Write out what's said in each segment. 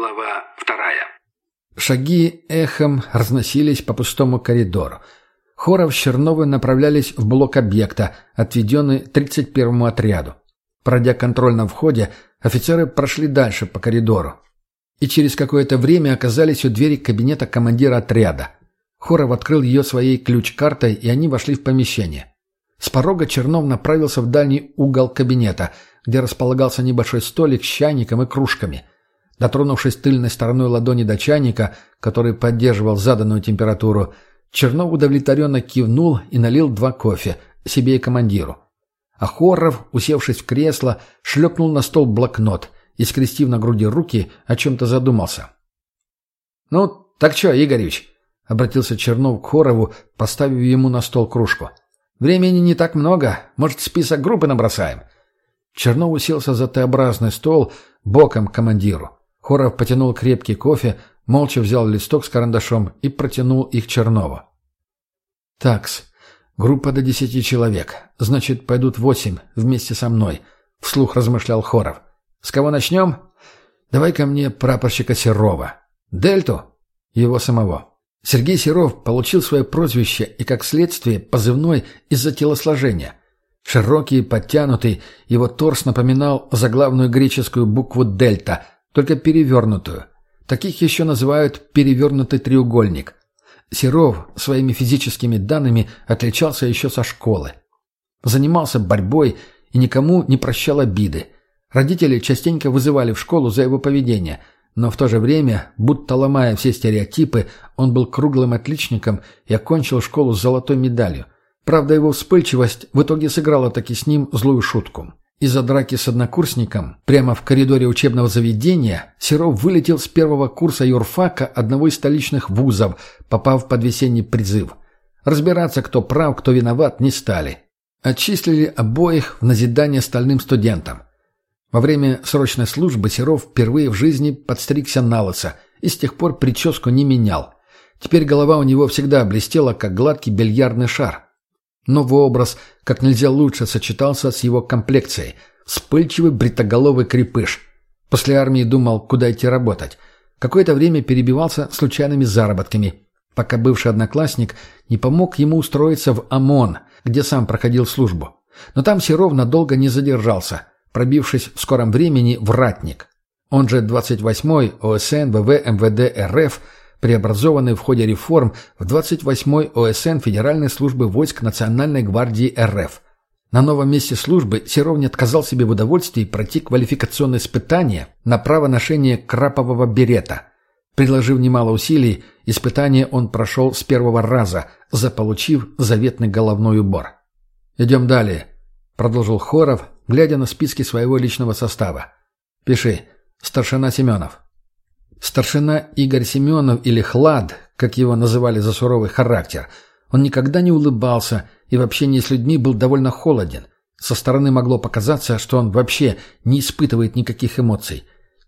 Глава вторая. Шаги эхом разносились по пустому коридору. Хоров с Черновым направлялись в блок объекта, отведенный 31-му отряду. Пройдя контроль на входе, офицеры прошли дальше по коридору. И через какое-то время оказались у двери кабинета командира отряда. Хоров открыл ее своей ключ-картой, и они вошли в помещение. С порога Чернов направился в дальний угол кабинета, где располагался небольшой столик с чайником и кружками. Дотронувшись тыльной стороной ладони до чайника, который поддерживал заданную температуру, Чернов удовлетворенно кивнул и налил два кофе, себе и командиру. А Хорров, усевшись в кресло, шлепнул на стол блокнот и, скрестив на груди руки, о чем-то задумался. «Ну, так что, Игоревич?» — обратился Чернов к Хорову, поставив ему на стол кружку. «Времени не так много. Может, список группы набросаем?» Чернов уселся за Т-образный стол боком к командиру. Хоров потянул крепкий кофе, молча взял листок с карандашом и протянул их Чернову. «Такс. Группа до десяти человек. Значит, пойдут восемь вместе со мной», — вслух размышлял Хоров. «С кого начнем? Давай ко мне прапорщика Серова. Дельту? Его самого». Сергей Серов получил свое прозвище и, как следствие, позывной из-за телосложения. Широкий, подтянутый, его торс напоминал заглавную греческую букву «дельта», только перевернутую. Таких еще называют «перевернутый треугольник». Серов своими физическими данными отличался еще со школы. Занимался борьбой и никому не прощал обиды. Родители частенько вызывали в школу за его поведение, но в то же время, будто ломая все стереотипы, он был круглым отличником и окончил школу с золотой медалью. Правда, его вспыльчивость в итоге сыграла таки с ним злую шутку. Из-за драки с однокурсником прямо в коридоре учебного заведения Серов вылетел с первого курса юрфака одного из столичных вузов, попав под весенний призыв. Разбираться, кто прав, кто виноват, не стали. Отчислили обоих в назидание стальным студентам. Во время срочной службы Серов впервые в жизни подстригся на лысо и с тех пор прическу не менял. Теперь голова у него всегда блестела, как гладкий бильярдный шар. Новый образ как нельзя лучше сочетался с его комплекцией. Вспыльчивый бритоголовый крепыш. После армии думал, куда идти работать. Какое-то время перебивался случайными заработками, пока бывший одноклассник не помог ему устроиться в ОМОН, где сам проходил службу. Но там Серов надолго не задержался, пробившись в скором времени в ратник. Он же 28-й ОСН ВВ МВД РФ – преобразованный в ходе реформ в 28-й ОСН Федеральной службы войск Национальной гвардии РФ. На новом месте службы Серов не отказал себе в удовольствии пройти квалификационное испытание на право ношения крапового берета. Приложив немало усилий, испытание он прошел с первого раза, заполучив заветный головной убор. «Идем далее», — продолжил Хоров, глядя на списки своего личного состава. «Пиши. Старшина Семенов. Старшина Игорь Семенов или Хлад, как его называли за суровый характер, он никогда не улыбался и в общении с людьми был довольно холоден. Со стороны могло показаться, что он вообще не испытывает никаких эмоций.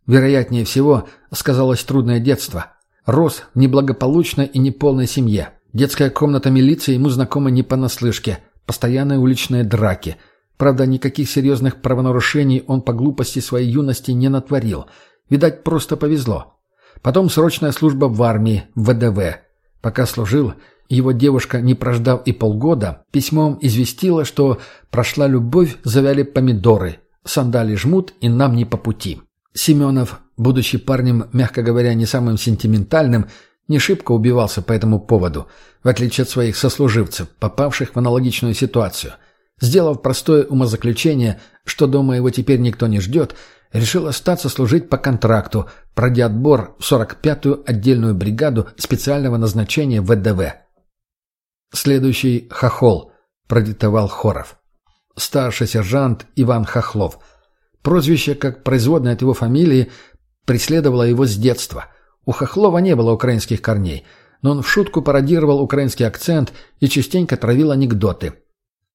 Вероятнее всего, сказалось трудное детство. Рос в неблагополучной и неполной семье. Детская комната милиции ему знакома не понаслышке. Постоянные уличные драки. Правда, никаких серьезных правонарушений он по глупости своей юности не натворил. Видать, просто повезло. Потом срочная служба в армии, в ВДВ. Пока служил, его девушка, не прождав и полгода, письмом известила, что прошла любовь, завяли помидоры, сандали жмут и нам не по пути. Семенов, будучи парнем, мягко говоря, не самым сентиментальным, не шибко убивался по этому поводу, в отличие от своих сослуживцев, попавших в аналогичную ситуацию. Сделав простое умозаключение, что дома его теперь никто не ждет, решил остаться служить по контракту, пройдя отбор в 45-ю отдельную бригаду специального назначения ВДВ. Следующий — Хохол, продиктовал Хоров. Старший сержант Иван Хохлов. Прозвище, как производное от его фамилии, преследовало его с детства. У Хохлова не было украинских корней, но он в шутку пародировал украинский акцент и частенько травил анекдоты.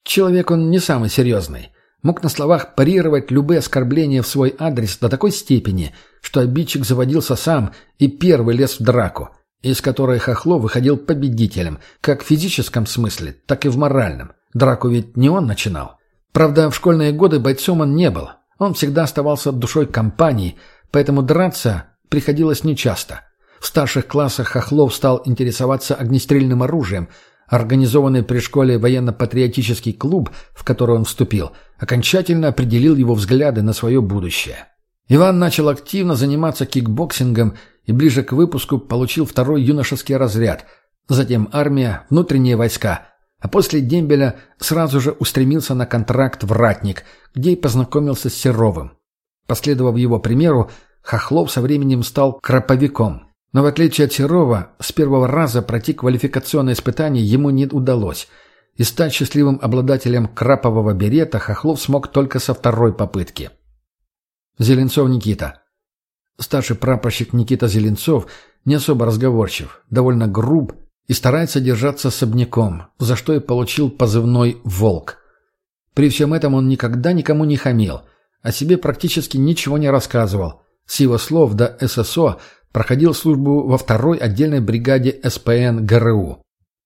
Человек он не самый серьезный мог на словах парировать любые оскорбления в свой адрес до такой степени, что обидчик заводился сам и первый лез в драку, из которой Хохлов выходил победителем, как в физическом смысле, так и в моральном. Драку ведь не он начинал. Правда, в школьные годы бойцом он не был. Он всегда оставался душой компании, поэтому драться приходилось нечасто. В старших классах Хохлов стал интересоваться огнестрельным оружием. Организованный при школе военно-патриотический клуб, в который он вступил, окончательно определил его взгляды на свое будущее. Иван начал активно заниматься кикбоксингом и ближе к выпуску получил второй юношеский разряд, затем армия, внутренние войска, а после дембеля сразу же устремился на контракт в Ратник, где и познакомился с Серовым. Последовав его примеру, Хохлов со временем стал краповиком. Но в отличие от Серова, с первого раза пройти квалификационное испытание ему не удалось, и стать счастливым обладателем крапового берета Хохлов смог только со второй попытки. Зеленцов Никита. Старший прапорщик Никита Зеленцов не особо разговорчив, довольно груб и старается держаться особняком, за что и получил позывной «Волк». При всем этом он никогда никому не хамил, о себе практически ничего не рассказывал. С его слов до ССО проходил службу во второй отдельной бригаде СПН ГРУ.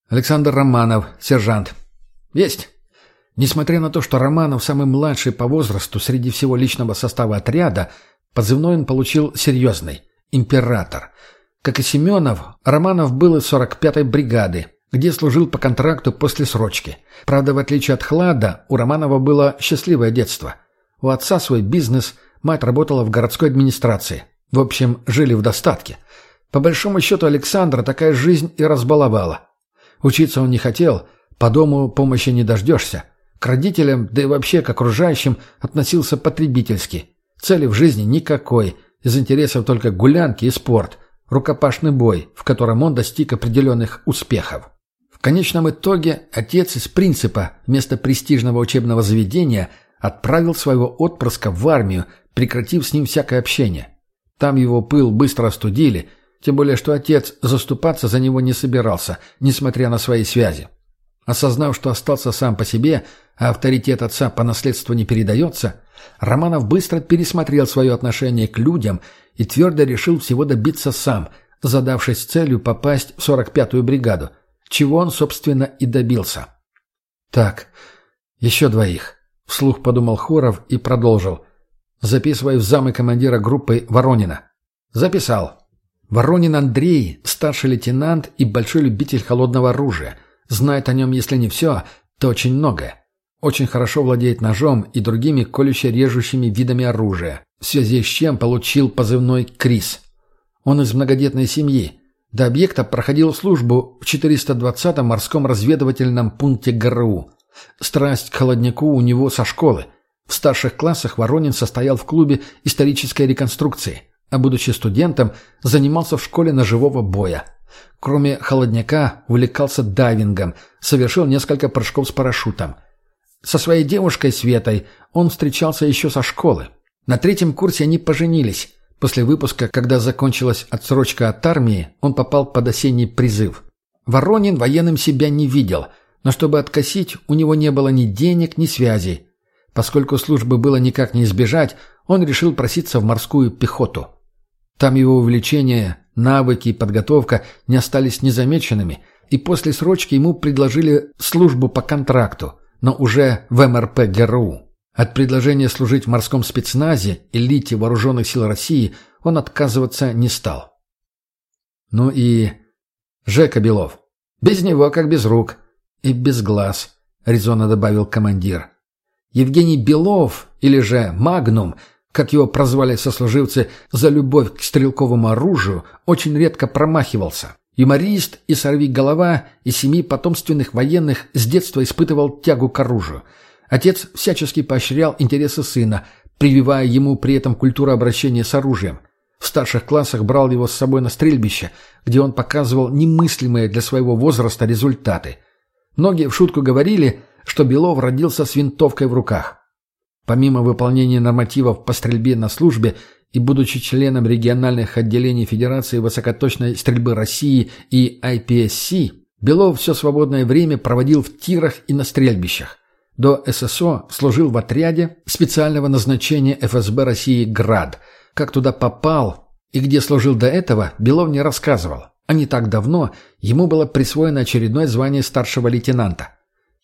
Александр Романов, сержант. Есть. Несмотря на то, что Романов самый младший по возрасту среди всего личного состава отряда, позывной он получил серьезный – «Император». Как и Семенов, Романов был из 45-й бригады, где служил по контракту после срочки. Правда, в отличие от Хлада, у Романова было счастливое детство. У отца свой бизнес, мать работала в городской администрации. В общем, жили в достатке. По большому счету Александра такая жизнь и разбаловала. Учиться он не хотел, по дому помощи не дождешься. К родителям, да и вообще к окружающим относился потребительски. Цели в жизни никакой, из интересов только гулянки и спорт, рукопашный бой, в котором он достиг определенных успехов. В конечном итоге отец из принципа вместо престижного учебного заведения отправил своего отпрыска в армию, прекратив с ним всякое общение. Там его пыл быстро остудили, тем более что отец заступаться за него не собирался, несмотря на свои связи. Осознав, что остался сам по себе, а авторитет отца по наследству не передается, Романов быстро пересмотрел свое отношение к людям и твердо решил всего добиться сам, задавшись целью попасть в 45-ю бригаду, чего он, собственно, и добился. «Так, еще двоих», — вслух подумал Хоров и продолжил. «Записывай в замы командира группы Воронина». «Записал». Воронин Андрей, старший лейтенант и большой любитель холодного оружия. Знает о нем, если не все, то очень многое. Очень хорошо владеет ножом и другими колюще-режущими видами оружия, в связи с чем получил позывной «Крис». Он из многодетной семьи. До объекта проходил службу в 420-м морском разведывательном пункте ГРУ. Страсть к холодняку у него со школы. В старших классах Воронин состоял в клубе исторической реконструкции, а будучи студентом, занимался в школе ножевого боя. Кроме холодняка, увлекался дайвингом, совершил несколько прыжков с парашютом – со своей девушкой Светой он встречался еще со школы. На третьем курсе они поженились. После выпуска, когда закончилась отсрочка от армии, он попал под осенний призыв. Воронин военным себя не видел, но чтобы откосить, у него не было ни денег, ни связей. Поскольку службы было никак не избежать, он решил проситься в морскую пехоту. Там его увлечения, навыки и подготовка не остались незамеченными, и после срочки ему предложили службу по контракту – но уже в МРП ГРУ. От предложения служить в морском спецназе, элите вооруженных сил России, он отказываться не стал. Ну и Жека Белов. Без него как без рук. И без глаз, резонно добавил командир. Евгений Белов, или же Магнум, как его прозвали сослуживцы за любовь к стрелковому оружию, очень редко промахивался. Юморист и сорви-голова из семи потомственных военных с детства испытывал тягу к оружию. Отец всячески поощрял интересы сына, прививая ему при этом культуру обращения с оружием. В старших классах брал его с собой на стрельбище, где он показывал немыслимые для своего возраста результаты. Многие в шутку говорили, что Белов родился с винтовкой в руках. Помимо выполнения нормативов по стрельбе на службе и будучи членом региональных отделений Федерации высокоточной стрельбы России и IPSC, Белов все свободное время проводил в тирах и на стрельбищах. До ССО служил в отряде специального назначения ФСБ России «Град». Как туда попал и где служил до этого, Белов не рассказывал. А не так давно ему было присвоено очередное звание старшего лейтенанта.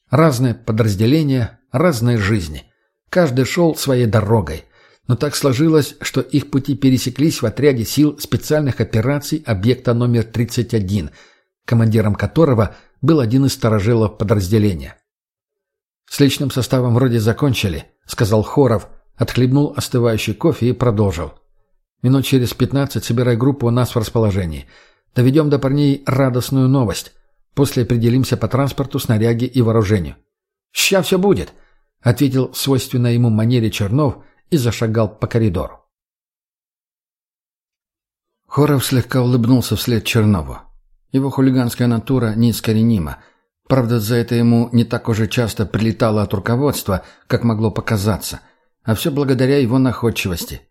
Разные подразделения, разные жизни. Каждый шел своей дорогой – Но так сложилось, что их пути пересеклись в отряде сил специальных операций объекта номер 31, командиром которого был один из сторожилов подразделения. «С личным составом вроде закончили», — сказал Хоров, отхлебнул остывающий кофе и продолжил. «Минут через пятнадцать собирай группу у нас в расположении. Доведем до парней радостную новость. После определимся по транспорту, снаряге и вооружению». «Ща все будет», — ответил в свойственной ему манере Чернов и зашагал по коридору. Хоров слегка улыбнулся вслед Чернову. Его хулиганская натура неискоренима. Правда, за это ему не так уже часто прилетало от руководства, как могло показаться, а все благодаря его находчивости.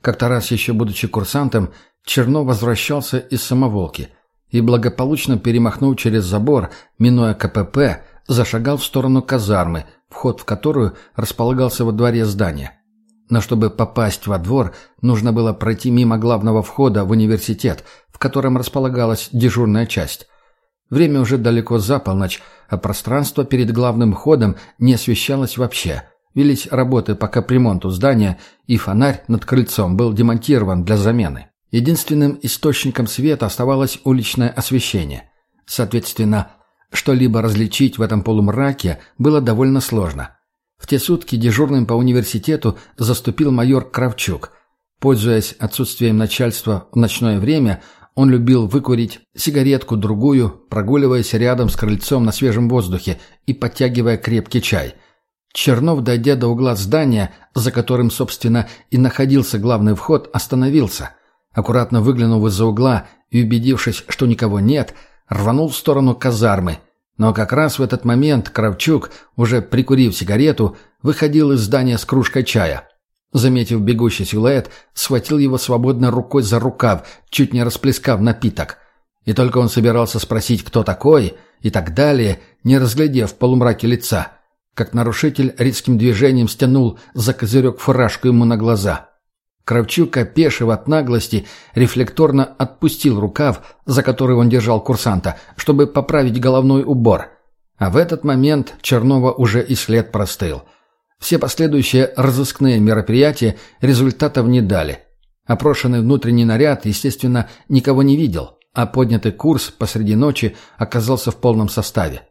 Как-то раз, еще будучи курсантом, Чернов возвращался из самоволки и, благополучно перемахнув через забор, минуя КПП, зашагал в сторону казармы, вход в которую располагался во дворе здания. Но чтобы попасть во двор, нужно было пройти мимо главного входа в университет, в котором располагалась дежурная часть. Время уже далеко за полночь, а пространство перед главным входом не освещалось вообще. Велись работы по капремонту здания, и фонарь над крыльцом был демонтирован для замены. Единственным источником света оставалось уличное освещение. Соответственно, что-либо различить в этом полумраке было довольно сложно. В те сутки дежурным по университету заступил майор Кравчук. Пользуясь отсутствием начальства в ночное время, он любил выкурить сигаретку-другую, прогуливаясь рядом с крыльцом на свежем воздухе и подтягивая крепкий чай. Чернов, дойдя до угла здания, за которым, собственно, и находился главный вход, остановился. Аккуратно выглянув из-за угла и убедившись, что никого нет, рванул в сторону казармы – но как раз в этот момент Кравчук, уже прикурив сигарету, выходил из здания с кружкой чая. Заметив бегущий силуэт, схватил его свободной рукой за рукав, чуть не расплескав напиток. И только он собирался спросить, кто такой, и так далее, не разглядев в полумраке лица, как нарушитель резким движением стянул за козырек фуражку ему на глаза. Кравчук, опешив от наглости, рефлекторно отпустил рукав, за который он держал курсанта, чтобы поправить головной убор. А в этот момент Чернова уже и след простыл. Все последующие разыскные мероприятия результатов не дали. Опрошенный внутренний наряд, естественно, никого не видел, а поднятый курс посреди ночи оказался в полном составе.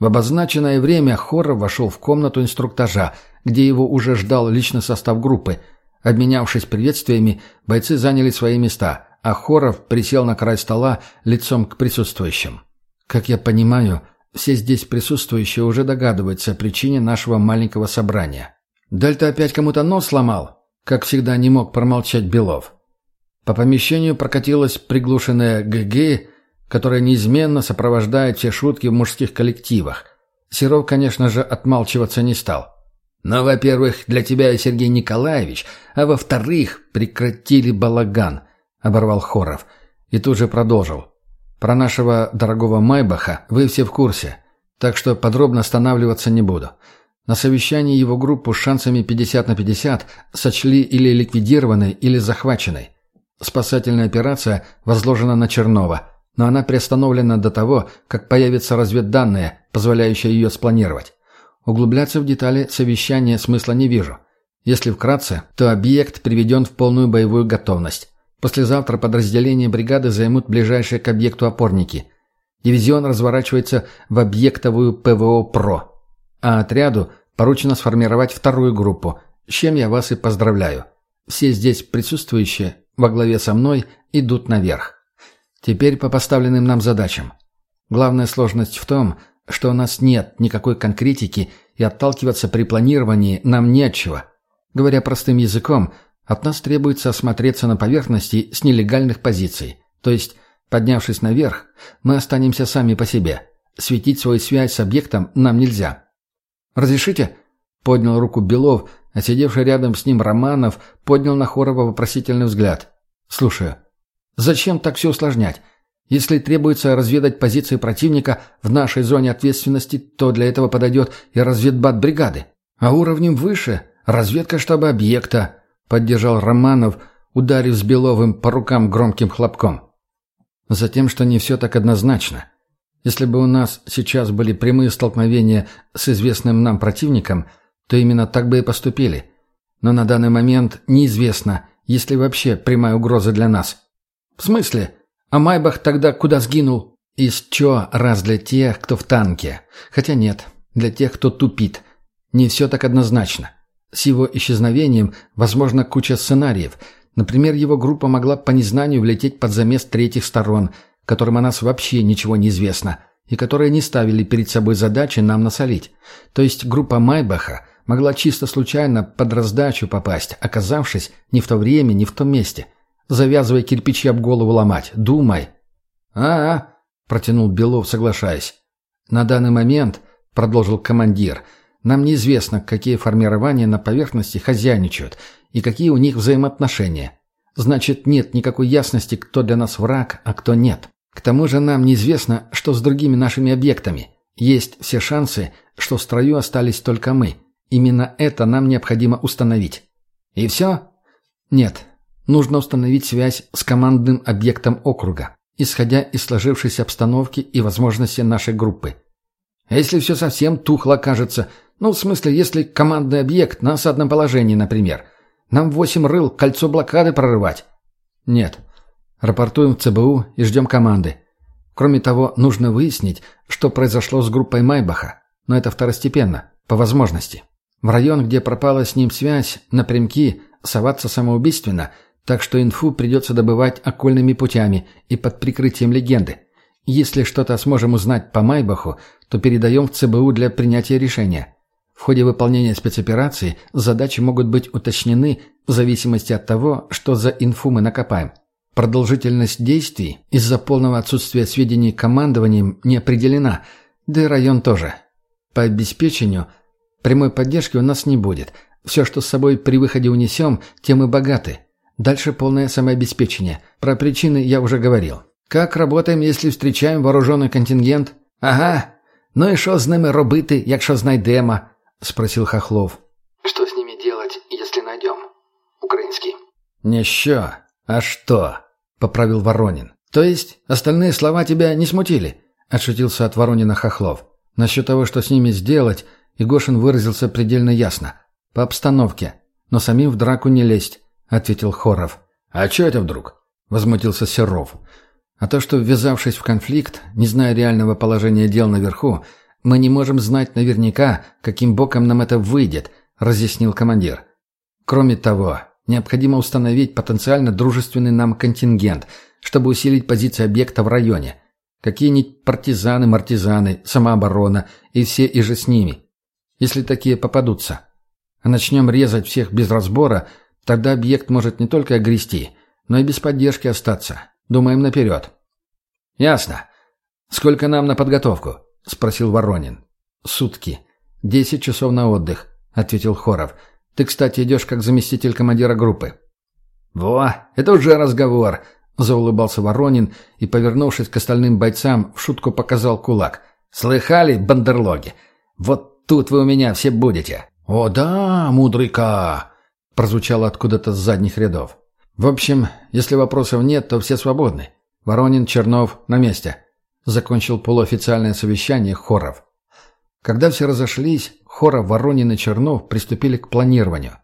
В обозначенное время Хоррор вошел в комнату инструктажа, где его уже ждал личный состав группы – Обменявшись приветствиями, бойцы заняли свои места, а Хоров присел на край стола лицом к присутствующим. Как я понимаю, все здесь присутствующие уже догадываются о причине нашего маленького собрания. Дельта опять кому-то нос сломал, как всегда не мог промолчать Белов. По помещению прокатилась приглушенная ГГ, которая неизменно сопровождает все шутки в мужских коллективах. Серов, конечно же, отмалчиваться не стал. Но, во-первых, для тебя, Сергей Николаевич, а во-вторых, прекратили балаган, — оборвал Хоров. И тут же продолжил. Про нашего дорогого Майбаха вы все в курсе, так что подробно останавливаться не буду. На совещании его группу с шансами 50 на 50 сочли или ликвидированной, или захваченной. Спасательная операция возложена на Чернова, но она приостановлена до того, как появятся разведданные, позволяющие ее спланировать. Углубляться в детали совещания смысла не вижу. Если вкратце, то объект приведен в полную боевую готовность. Послезавтра подразделения бригады займут ближайшие к объекту опорники. Дивизион разворачивается в объектовую ПВО ПРО. А отряду поручено сформировать вторую группу, с чем я вас и поздравляю. Все здесь присутствующие, во главе со мной, идут наверх. Теперь по поставленным нам задачам. Главная сложность в том, что у нас нет никакой конкретики и отталкиваться при планировании нам не от чего. Говоря простым языком, от нас требуется осмотреться на поверхности с нелегальных позиций. То есть, поднявшись наверх, мы останемся сами по себе. Светить свою связь с объектом нам нельзя. «Разрешите?» — поднял руку Белов, а сидевший рядом с ним Романов поднял на Хорова вопросительный взгляд. «Слушаю. Зачем так все усложнять? Если требуется разведать позиции противника в нашей зоне ответственности, то для этого подойдет и разведбат бригады. А уровнем выше – разведка штаба объекта, поддержал Романов, ударив с Беловым по рукам громким хлопком. Затем, что не все так однозначно. Если бы у нас сейчас были прямые столкновения с известным нам противником, то именно так бы и поступили. Но на данный момент неизвестно, есть ли вообще прямая угроза для нас. В смысле? А Майбах тогда куда сгинул? Из чё раз для тех, кто в танке. Хотя нет, для тех, кто тупит. Не все так однозначно. С его исчезновением возможно куча сценариев. Например, его группа могла по незнанию влететь под замес третьих сторон, которым о нас вообще ничего не известно, и которые не ставили перед собой задачи нам насолить. То есть группа Майбаха могла чисто случайно под раздачу попасть, оказавшись не в то время, не в том месте. Завязывай кирпичи об голову ломать. Думай. «А-а», — протянул Белов, соглашаясь. «На данный момент», — продолжил командир, — нам неизвестно, какие формирования на поверхности хозяйничают и какие у них взаимоотношения. Значит, нет никакой ясности, кто для нас враг, а кто нет. К тому же нам неизвестно, что с другими нашими объектами. Есть все шансы, что в строю остались только мы. Именно это нам необходимо установить. И все? Нет. Нужно установить связь с командным объектом округа, исходя из сложившейся обстановки и возможностей нашей группы. А если все совсем тухло кажется, ну, в смысле, если командный объект на осадном положении, например. Нам восемь рыл кольцо блокады прорывать. Нет. Рапортуем в ЦБУ и ждем команды. Кроме того, нужно выяснить, что произошло с группой Майбаха. Но это второстепенно, по возможности. В район, где пропала с ним связь, напрямки, соваться самоубийственно, так что инфу придется добывать окольными путями и под прикрытием легенды. Если что-то сможем узнать по Майбаху, то передаем в ЦБУ для принятия решения. В ходе выполнения спецоперации задачи могут быть уточнены в зависимости от того, что за инфу мы накопаем. Продолжительность действий из-за полного отсутствия сведений командованием не определена, да и район тоже. По обеспечению прямой поддержки у нас не будет. Все, что с собой при выходе унесем, тем и богаты. Дальше полное самообеспечение. Про причины я уже говорил. Как работаем, если встречаем вооруженный контингент? Ага. Ну и що з ними робити, якщо знайдемо? — спросил Хохлов. «Что с ними делать, если найдем? Украинский». «Не що, а что?» — поправил Воронин. «То есть остальные слова тебя не смутили?» — отшутился от Воронина Хохлов. Насчет того, что с ними сделать, Игошин выразился предельно ясно. «По обстановке. Но самим в драку не лезть», — ответил Хоров. «А что это вдруг?» — возмутился Серов. «А то, что, ввязавшись в конфликт, не зная реального положения дел наверху, «Мы не можем знать наверняка, каким боком нам это выйдет», — разъяснил командир. «Кроме того, необходимо установить потенциально дружественный нам контингент, чтобы усилить позиции объекта в районе. Какие-нибудь партизаны, мартизаны, самооборона и все и же с ними. Если такие попадутся. А начнем резать всех без разбора, тогда объект может не только огрести, но и без поддержки остаться. Думаем наперед». «Ясно. Сколько нам на подготовку?» — спросил Воронин. «Сутки. Десять часов на отдых», — ответил Хоров. «Ты, кстати, идешь как заместитель командира группы». «Во, это уже разговор», — заулыбался Воронин и, повернувшись к остальным бойцам, в шутку показал кулак. «Слыхали, бандерлоги? Вот тут вы у меня все будете». «О да, мудрый Ка!» — прозвучало откуда-то с задних рядов. «В общем, если вопросов нет, то все свободны. Воронин, Чернов на месте. Закончил полуофициальное совещание Хоров. Когда все разошлись, Хоров, Воронин и Чернов приступили к планированию.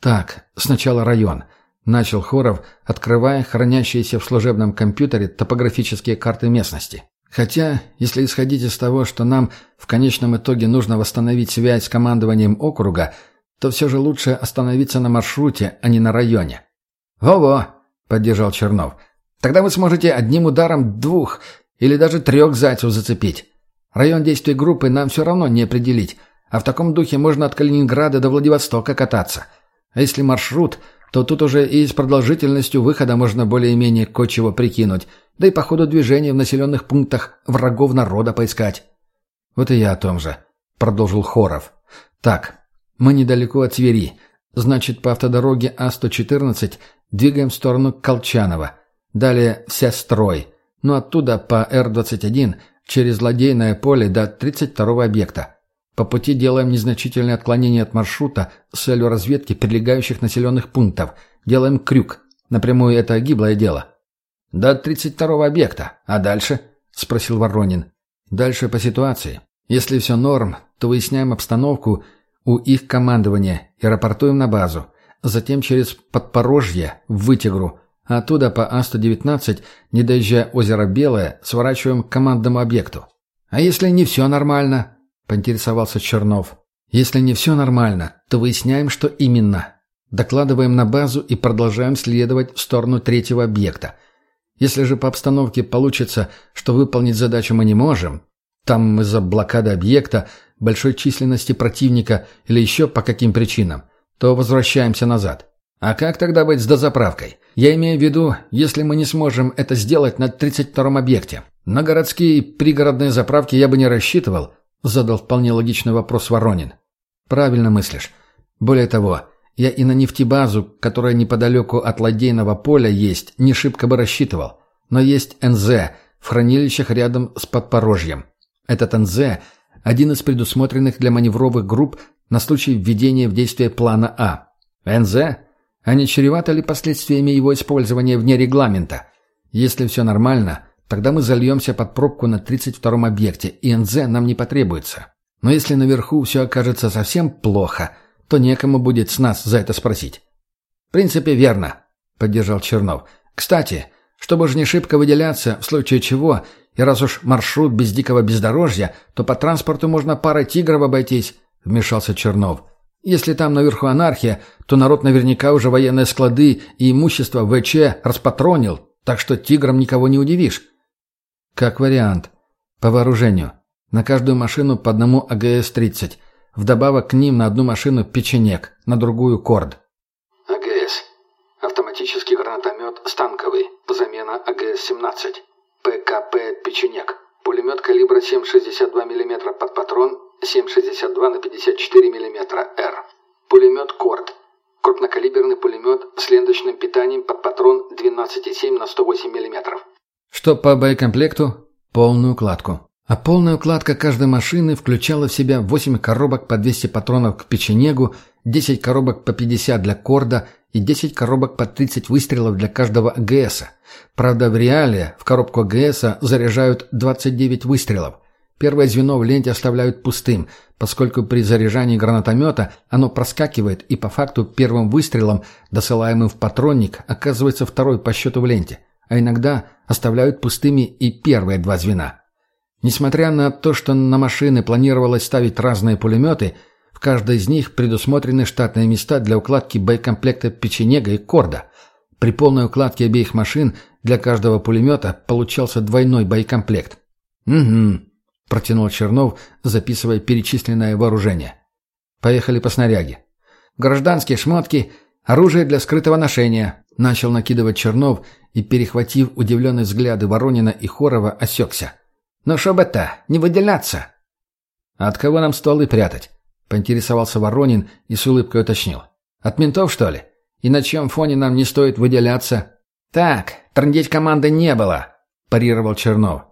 «Так, сначала район», — начал Хоров, открывая хранящиеся в служебном компьютере топографические карты местности. «Хотя, если исходить из того, что нам в конечном итоге нужно восстановить связь с командованием округа, то все же лучше остановиться на маршруте, а не на районе». «Во-во», — поддержал Чернов. «Тогда вы сможете одним ударом двух или даже трех зайцев зацепить. Район действия группы нам все равно не определить, а в таком духе можно от Калининграда до Владивостока кататься. А если маршрут, то тут уже и с продолжительностью выхода можно более-менее кое-чего прикинуть, да и по ходу движения в населенных пунктах врагов народа поискать. «Вот и я о том же», — продолжил Хоров. «Так, мы недалеко от Твери. Значит, по автодороге А-114 двигаем в сторону Колчанова. Далее вся строй но оттуда по Р-21 через ладейное поле до 32-го объекта. По пути делаем незначительное отклонение от маршрута с целью разведки прилегающих населенных пунктов. Делаем крюк. Напрямую это гиблое дело. «До 32-го объекта. А дальше?» — спросил Воронин. «Дальше по ситуации. Если все норм, то выясняем обстановку, у их командования и рапортуем на базу. Затем через Подпорожье в Вытегру, а оттуда по А-119, не доезжая озеро Белое, сворачиваем к командному объекту. «А если не все нормально?» – поинтересовался Чернов. «Если не все нормально, то выясняем, что именно. Докладываем на базу и продолжаем следовать в сторону третьего объекта. Если же по обстановке получится, что выполнить задачу мы не можем, там из-за блокады объекта, большой численности противника или еще по каким причинам, то возвращаемся назад. А как тогда быть с дозаправкой? Я имею в виду, если мы не сможем это сделать на 32-м объекте. На городские и пригородные заправки я бы не рассчитывал, задал вполне логичный вопрос Воронин. Правильно мыслишь. Более того, я и на нефтебазу, которая неподалеку от ладейного поля есть, не шибко бы рассчитывал. Но есть НЗ в хранилищах рядом с Подпорожьем. Этот НЗ – один из предусмотренных для маневровых групп на случай введения в действие плана А. НЗ? А не чревато ли последствиями его использования вне регламента? Если все нормально, тогда мы зальемся под пробку на 32-м объекте, и НЗ нам не потребуется. Но если наверху все окажется совсем плохо – то некому будет с нас за это спросить. «В принципе, верно», — поддержал Чернов. «Кстати, чтобы уж не шибко выделяться, в случае чего, и раз уж маршрут без дикого бездорожья, то по транспорту можно парой тигров обойтись», — вмешался Чернов. «Если там наверху анархия, то народ наверняка уже военные склады и имущество ВЧ распатронил, так что тиграм никого не удивишь». «Как вариант. По вооружению. На каждую машину по одному АГС-30. Вдобавок к ним на одну машину печенек, на другую корд. АГС. Автоматический станковый. Замена АГС-17. ПКП «Печенек». Пулемет калибра 7,62 мм под патрон 7,62 на 54 мм Р. Пулемет «Корд». Крупнокалиберный пулемет с ленточным питанием под патрон 12,7 на 108 мм. Что по боекомплекту? Полную кладку. А полная укладка каждой машины включала в себя 8 коробок по 200 патронов к печенегу, 10 коробок по 50 для корда и 10 коробок по 30 выстрелов для каждого АГСа. Правда, в реале в коробку АГСа заряжают 29 выстрелов. Первое звено в ленте оставляют пустым, поскольку при заряжании гранатомета оно проскакивает и по факту первым выстрелом, досылаемым в патронник, оказывается второй по счету в ленте, а иногда оставляют пустыми и первые два звена. Несмотря на то, что на машины планировалось ставить разные пулеметы, в каждой из них предусмотрены штатные места для укладки боекомплекта печенега и корда. При полной укладке обеих машин для каждого пулемета получался двойной боекомплект. «Угу», — протянул Чернов, записывая перечисленное вооружение. «Поехали по снаряге». «Гражданские шмотки, оружие для скрытого ношения», — начал накидывать Чернов и, перехватив удивленные взгляды Воронина и Хорова, осекся. «Ну, чтоб это, не выделяться!» «А от кого нам стволы прятать?» — поинтересовался Воронин и с улыбкой уточнил. «От ментов, что ли? И на чем фоне нам не стоит выделяться?» «Так, трындеть команды не было!» — парировал Чернов.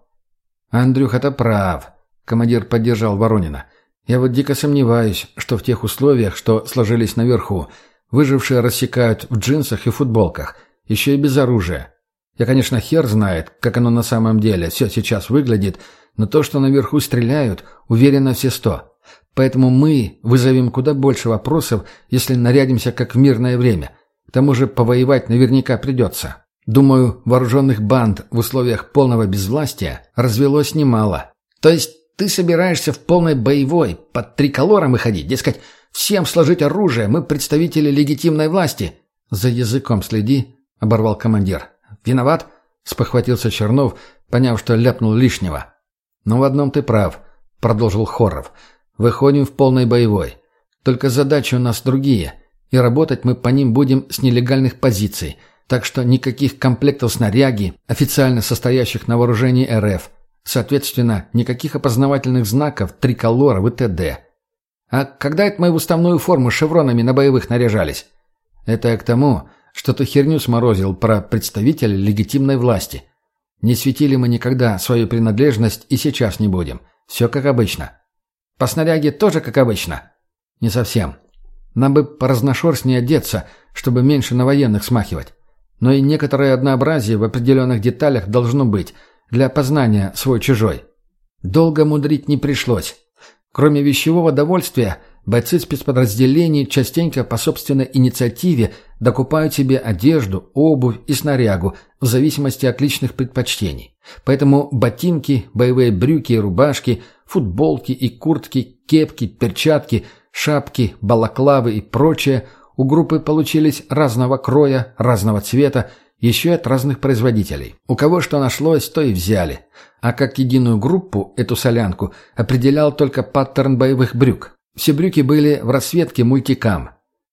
«Андрюха-то прав», — командир поддержал Воронина. «Я вот дико сомневаюсь, что в тех условиях, что сложились наверху, выжившие рассекают в джинсах и футболках, еще и без оружия. Я, конечно, хер знает, как оно на самом деле все сейчас выглядит, но то, что наверху стреляют, уверенно все сто. Поэтому мы вызовем куда больше вопросов, если нарядимся как в мирное время. К тому же повоевать наверняка придется. Думаю, вооруженных банд в условиях полного безвластия развелось немало. То есть ты собираешься в полной боевой, под триколором выходить, дескать, всем сложить оружие, мы представители легитимной власти? За языком следи, оборвал командир. «Виноват?» — спохватился Чернов, поняв, что ляпнул лишнего. «Но в одном ты прав», — продолжил Хоров. «Выходим в полной боевой. Только задачи у нас другие, и работать мы по ним будем с нелегальных позиций, так что никаких комплектов снаряги, официально состоящих на вооружении РФ, соответственно, никаких опознавательных знаков, триколора, ВТД. А когда это мы в уставную форму шевронами на боевых наряжались?» «Это к тому, что ты херню сморозил про представителя легитимной власти. Не светили мы никогда свою принадлежность и сейчас не будем. Все как обычно. По снаряге тоже как обычно? Не совсем. Нам бы поразношерстнее одеться, чтобы меньше на военных смахивать. Но и некоторое однообразие в определенных деталях должно быть для опознания свой-чужой. Долго мудрить не пришлось. Кроме вещевого довольствия, бойцы спецподразделений частенько по собственной инициативе докупают себе одежду, обувь и снарягу в зависимости от личных предпочтений. Поэтому ботинки, боевые брюки и рубашки, футболки и куртки, кепки, перчатки, шапки, балаклавы и прочее у группы получились разного кроя, разного цвета, еще и от разных производителей. У кого что нашлось, то и взяли. А как единую группу, эту солянку, определял только паттерн боевых брюк. Все брюки были в расцветке мультикам.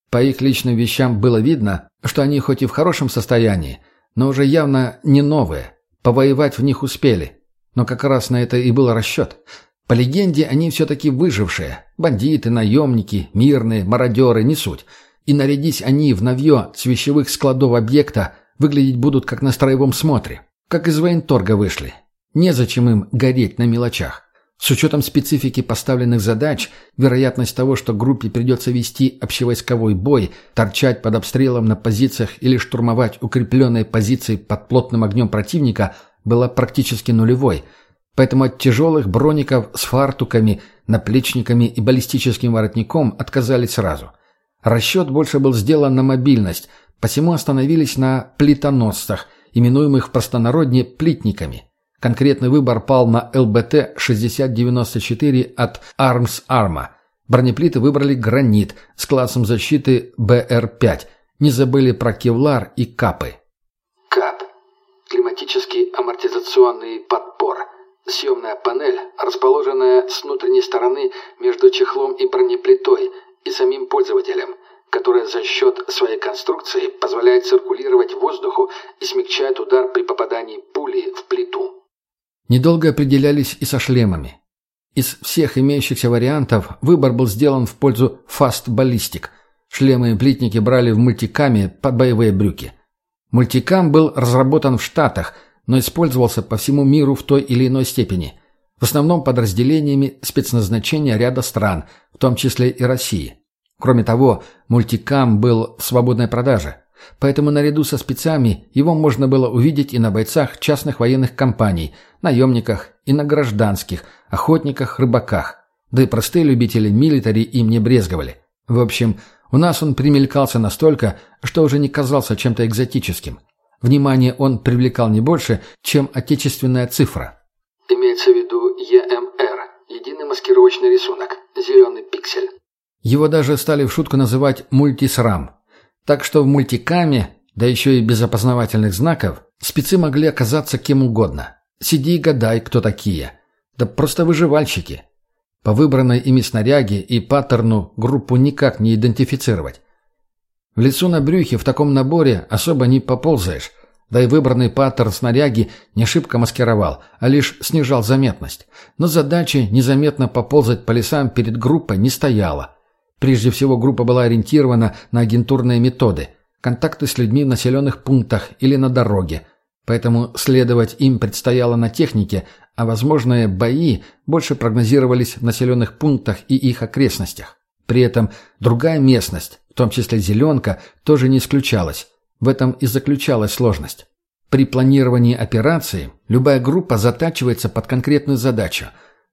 По их личным вещам было видно, что они хоть и в хорошем состоянии, но уже явно не новые. Повоевать в них успели. Но как раз на это и был расчет. По легенде, они все-таки выжившие. Бандиты, наемники, мирные, мародеры, не суть. И нарядись они в новье с вещевых складов объекта, выглядеть будут как на строевом смотре. Как из военторга вышли. Незачем им гореть на мелочах. С учетом специфики поставленных задач, вероятность того, что группе придется вести общевойсковой бой, торчать под обстрелом на позициях или штурмовать укрепленные позиции под плотным огнем противника, была практически нулевой. Поэтому от тяжелых броников с фартуками, наплечниками и баллистическим воротником отказались сразу. Расчет больше был сделан на мобильность, посему остановились на плитоносцах, именуемых в простонародье плитниками – Конкретный выбор пал на ЛБТ-6094 от Arms Arma. Бронеплиты выбрали гранит с классом защиты БР-5. Не забыли про кевлар и капы. КАП. Климатический амортизационный подпор. Съемная панель, расположенная с внутренней стороны между чехлом и бронеплитой и самим пользователем, которая за счет своей конструкции позволяет циркулировать воздуху и смягчает удар при попадании пули в плиту. Недолго определялись и со шлемами. Из всех имеющихся вариантов выбор был сделан в пользу Fast Ballistic. Шлемы и плитники брали в мультикаме под боевые брюки. Мультикам был разработан в Штатах, но использовался по всему миру в той или иной степени. В основном подразделениями спецназначения ряда стран, в том числе и России. Кроме того, мультикам был в свободной продаже. Поэтому наряду со спецами его можно было увидеть и на бойцах частных военных компаний, наемниках и на гражданских, охотниках, рыбаках. Да и простые любители милитари им не брезговали. В общем, у нас он примелькался настолько, что уже не казался чем-то экзотическим. Внимание он привлекал не больше, чем отечественная цифра. Имеется в виду ЕМР, единый маскировочный рисунок, зеленый пиксель. Его даже стали в шутку называть «мультисрам», так что в мультикаме, да еще и без опознавательных знаков, спецы могли оказаться кем угодно. Сиди и гадай, кто такие. Да просто выживальщики. По выбранной ими снаряге и паттерну группу никак не идентифицировать. В лесу на брюхе в таком наборе особо не поползаешь, да и выбранный паттерн снаряги не шибко маскировал, а лишь снижал заметность. Но задачи незаметно поползать по лесам перед группой не стояла. Прежде всего, группа была ориентирована на агентурные методы, контакты с людьми в населенных пунктах или на дороге. Поэтому следовать им предстояло на технике, а возможные бои больше прогнозировались в населенных пунктах и их окрестностях. При этом другая местность, в том числе зеленка, тоже не исключалась. В этом и заключалась сложность. При планировании операции любая группа затачивается под конкретную задачу.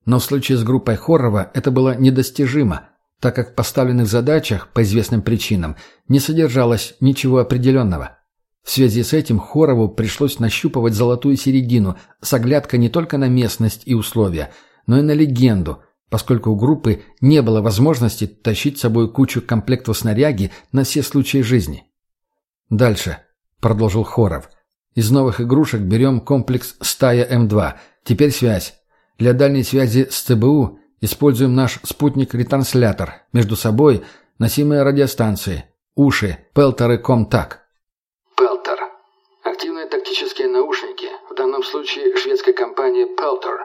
Но в случае с группой Хорова это было недостижимо, так как в поставленных задачах, по известным причинам, не содержалось ничего определенного. В связи с этим Хорову пришлось нащупывать золотую середину с оглядкой не только на местность и условия, но и на легенду, поскольку у группы не было возможности тащить с собой кучу комплектов снаряги на все случаи жизни. «Дальше», — продолжил Хоров, — «из новых игрушек берем комплекс «Стая М2». Теперь связь. Для дальней связи с ЦБУ Используем наш спутник-ретранслятор. Между собой носимые радиостанции. Уши. Пелтер и Комтак. Пелтер. Активные тактические наушники. В данном случае шведской компании Pelter.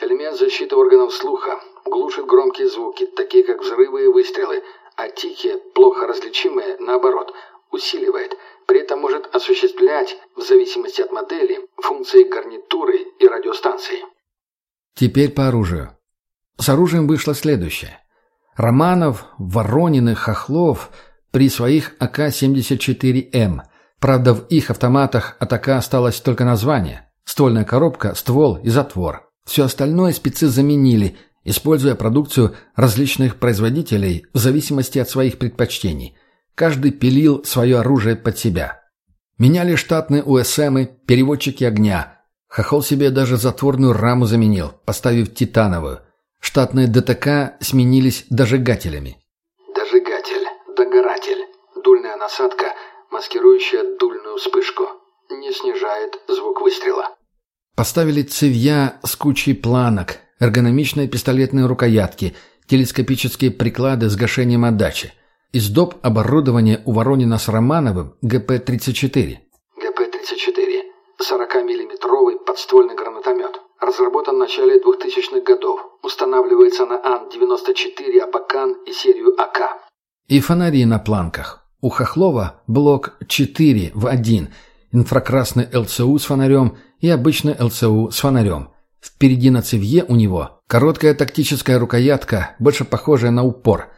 Элемент защиты органов слуха. Глушит громкие звуки, такие как взрывы и выстрелы. А тихие, плохо различимые, наоборот, усиливает. При этом может осуществлять, в зависимости от модели, функции гарнитуры и радиостанции. Теперь по оружию. С оружием вышло следующее. Романов, Воронин и Хохлов при своих АК-74М. Правда, в их автоматах от АК осталось только название. Ствольная коробка, ствол и затвор. Все остальное спецы заменили, используя продукцию различных производителей в зависимости от своих предпочтений. Каждый пилил свое оружие под себя. Меняли штатные УСМы, переводчики огня. Хохол себе даже затворную раму заменил, поставив титановую. Штатные ДТК сменились дожигателями. Дожигатель, догоратель, дульная насадка, маскирующая дульную вспышку. Не снижает звук выстрела. Поставили цевья с кучей планок, эргономичные пистолетные рукоятки, телескопические приклады с гашением отдачи. Из доп. оборудования у Воронина с Романовым ГП-34. ГП-34. 40-миллиметровый подствольный гранатомет. Разработан в начале 2000-х годов. Устанавливается на Ан-94, Абакан и серию АК. И фонари на планках. У Хохлова блок 4 в 1, инфракрасный ЛЦУ с фонарем и обычный ЛЦУ с фонарем. Впереди на цевье у него короткая тактическая рукоятка, больше похожая на упор.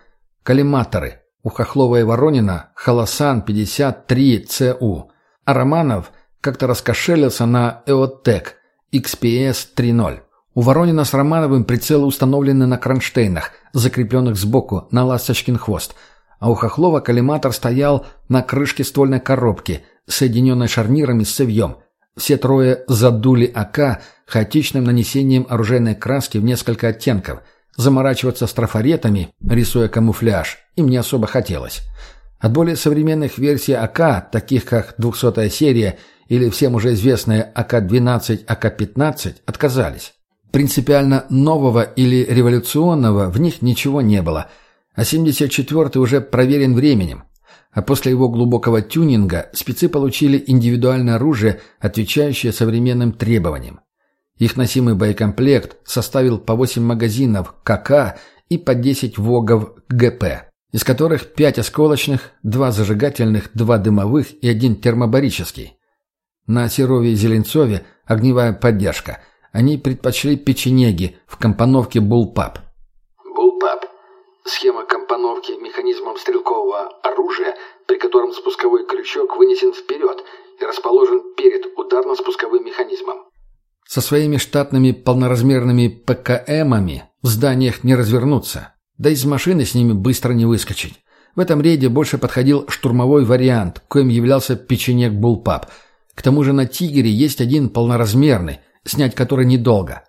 Коллиматоры. У Хохлова и Воронина Холосан 53 ЦУ. А Романов как-то раскошелился на Эотек XPS 3.0. У Воронина с Романовым прицелы установлены на кронштейнах, закрепленных сбоку на ласточкин хвост, а у Хохлова коллиматор стоял на крышке ствольной коробки, соединенной шарнирами с цевьем. Все трое задули АК хаотичным нанесением оружейной краски в несколько оттенков. Заморачиваться с трафаретами, рисуя камуфляж, им не особо хотелось. От более современных версий АК, таких как 200-я серия или всем уже известная АК-12, АК-15, отказались. Принципиально нового или революционного в них ничего не было, а 74-й уже проверен временем. А после его глубокого тюнинга спецы получили индивидуальное оружие, отвечающее современным требованиям. Их носимый боекомплект составил по 8 магазинов КК и по 10 ВОГов ГП, из которых 5 осколочных, 2 зажигательных, 2 дымовых и 1 термобарический. На Серове и Зеленцове огневая поддержка. Они предпочли печенеги в компоновке «Булпап». Схема компоновки механизмом стрелкового оружия, при котором спусковой крючок вынесен вперед и расположен перед ударно-спусковым механизмом. Со своими штатными полноразмерными ПКМами в зданиях не развернуться, да из машины с ними быстро не выскочить. В этом рейде больше подходил штурмовой вариант, коим являлся печенек «Булпап», к тому же на «Тигере» есть один полноразмерный, снять который недолго.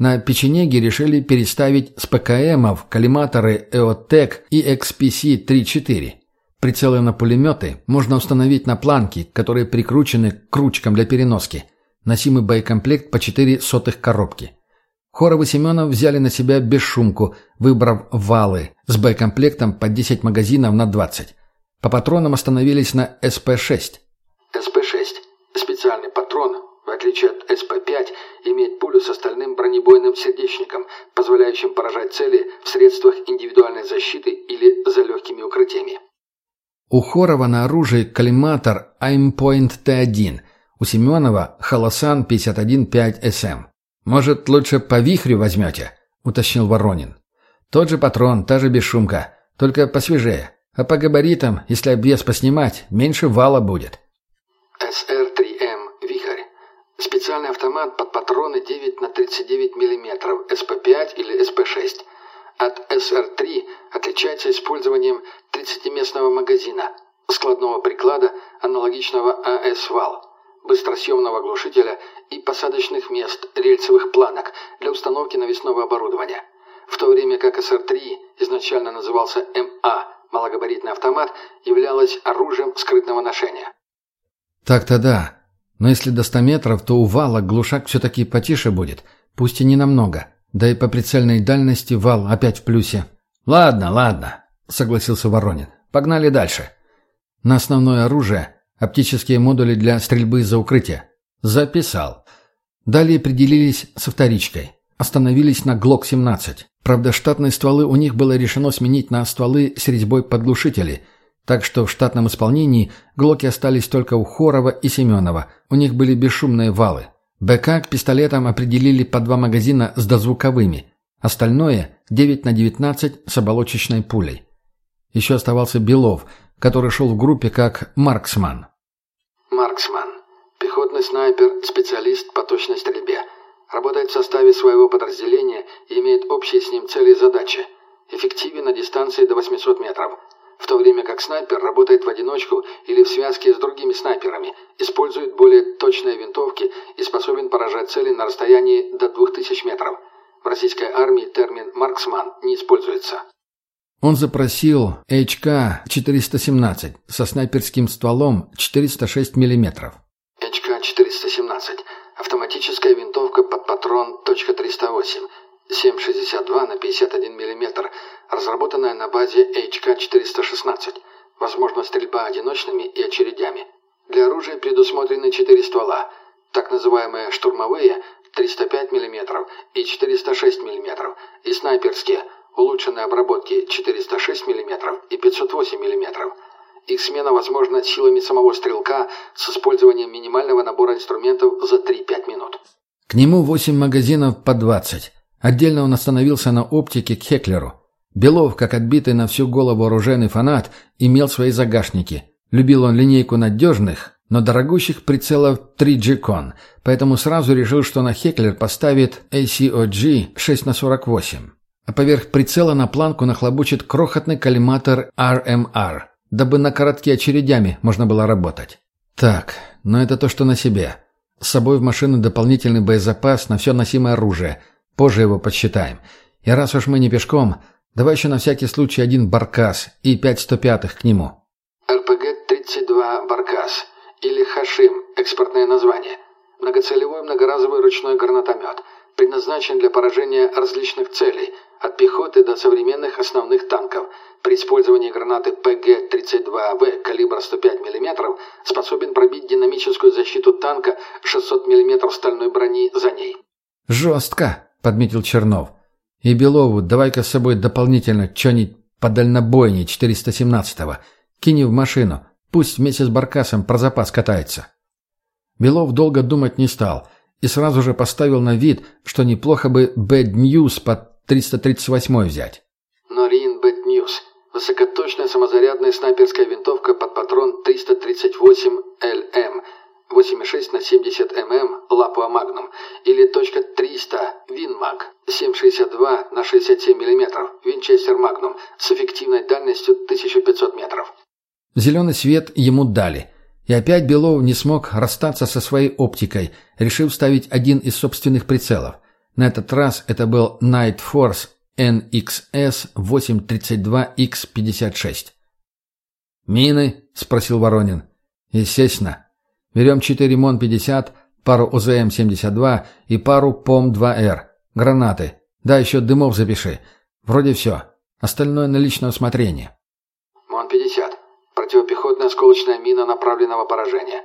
На печенеге решили переставить с ПКМов коллиматоры «Эотек» и XPC-3-4. Прицелы на пулеметы можно установить на планки, которые прикручены к ручкам для переноски. Носимый боекомплект по 4 сотых коробки. Хоров и Семенов взяли на себя бесшумку, выбрав валы с боекомплектом по 10 магазинов на 20. По патронам остановились на СП-6. СП-6 Специальный патрон, в отличие от СП-5, имеет пулю с остальным бронебойным сердечником, позволяющим поражать цели в средствах индивидуальной защиты или за легкими укрытиями. У Хорова на оружии коллиматор Aimpoint T1, у Семенова Холосан 51.5 СМ. «Может, лучше по вихрю возьмете?» — уточнил Воронин. «Тот же патрон, та же бесшумка, только посвежее. А по габаритам, если обвес поснимать, меньше вала будет». СР-3М «Вихрь». Специальный автомат под патроны 9 на 39 мм, СП-5 или СП-6. От СР-3 отличается использованием 30-местного магазина, складного приклада, аналогичного АС-ВАЛ, быстросъемного глушителя и посадочных мест рельсовых планок для установки навесного оборудования. В то время как СР-3 изначально назывался МА, малогабаритный автомат, являлась оружием скрытного ношения. Так-то да. Но если до ста метров, то у вала глушак все-таки потише будет, пусть и не намного. Да и по прицельной дальности вал опять в плюсе. «Ладно, ладно», — согласился Воронин. «Погнали дальше». На основное оружие — оптические модули для стрельбы за укрытие. Записал. Далее определились со вторичкой. Остановились на ГЛОК-17. Правда, штатные стволы у них было решено сменить на стволы с резьбой подглушителей — так что в штатном исполнении глоки остались только у Хорова и Семенова. У них были бесшумные валы. БК к пистолетам определили по два магазина с дозвуковыми. Остальное – 9 на 19 с оболочечной пулей. Еще оставался Белов, который шел в группе как «Марксман». «Марксман. Пехотный снайпер, специалист по точной стрельбе. Работает в составе своего подразделения и имеет общие с ним цели и задачи. Эффективен на дистанции до 800 метров. В то время как снайпер работает в одиночку или в связке с другими снайперами, использует более точные винтовки и способен поражать цели на расстоянии до 2000 метров. В российской армии термин «марксман» не используется. Он запросил HK-417 со снайперским стволом 406 мм. HK-417. Автоматическая винтовка под патрон .308. 7,62 на 51 мм, разработанная на базе HK-416. Возможна стрельба одиночными и очередями. Для оружия предусмотрены четыре ствола, так называемые штурмовые 305 мм и 406 мм, и снайперские – улучшенной обработки 406 мм и 508 мм. Их смена возможна силами самого стрелка с использованием минимального набора инструментов за 3-5 минут. К нему 8 магазинов по 20. Отдельно он остановился на оптике к Хеклеру. Белов, как отбитый на всю голову оружейный фанат, имел свои загашники. Любил он линейку надежных, но дорогущих прицелов 3G-Con, поэтому сразу решил, что на Хеклер поставит ACOG 6 на 48 а поверх прицела на планку нахлобучит крохотный коллиматор RMR, дабы на короткие очередями можно было работать. Так, но это то, что на себе. С собой в машину дополнительный боезапас на все носимое оружие. Позже его подсчитаем. И раз уж мы не пешком, давай еще на всякий случай один баркас и пять 105 к нему. РПГ-32 «Баркас» или «Хашим» – экспортное название. Многоцелевой многоразовый ручной гранатомет. Предназначен для поражения различных целей – от пехоты до современных основных танков. При использовании гранаты ПГ-32В калибра 105 мм способен пробить динамическую защиту танка 600 мм стальной брони за ней. «Жестко», — подметил Чернов. «И Белову давай-ка с собой дополнительно что-нибудь по дальнобойне 417-го. Кини в машину, пусть вместе с Баркасом про запас катается». Белов долго думать не стал и сразу же поставил на вид, что неплохо бы Bad News под 338 взять. Noreen Bad News. Высокоточная самозарядная снайперская винтовка под патрон 338 LM. 86 на 70 мм Lapua Magnum или точка .300 Win Mag 7,62 на 67 мм Winchester Magnum с эффективной дальностью 1500 метров. Зеленый свет ему дали. И опять Белов не смог расстаться со своей оптикой, решив ставить один из собственных прицелов – на этот раз это был Night Force NXS 832X56. «Мины?» – спросил Воронин. «Естественно. Берем 4 МОН-50, пару ОЗМ-72 и пару ПОМ-2Р. Гранаты. Да, еще дымов запиши. Вроде все. Остальное на личное усмотрение». МОН-50. Противопехотная осколочная мина направленного поражения.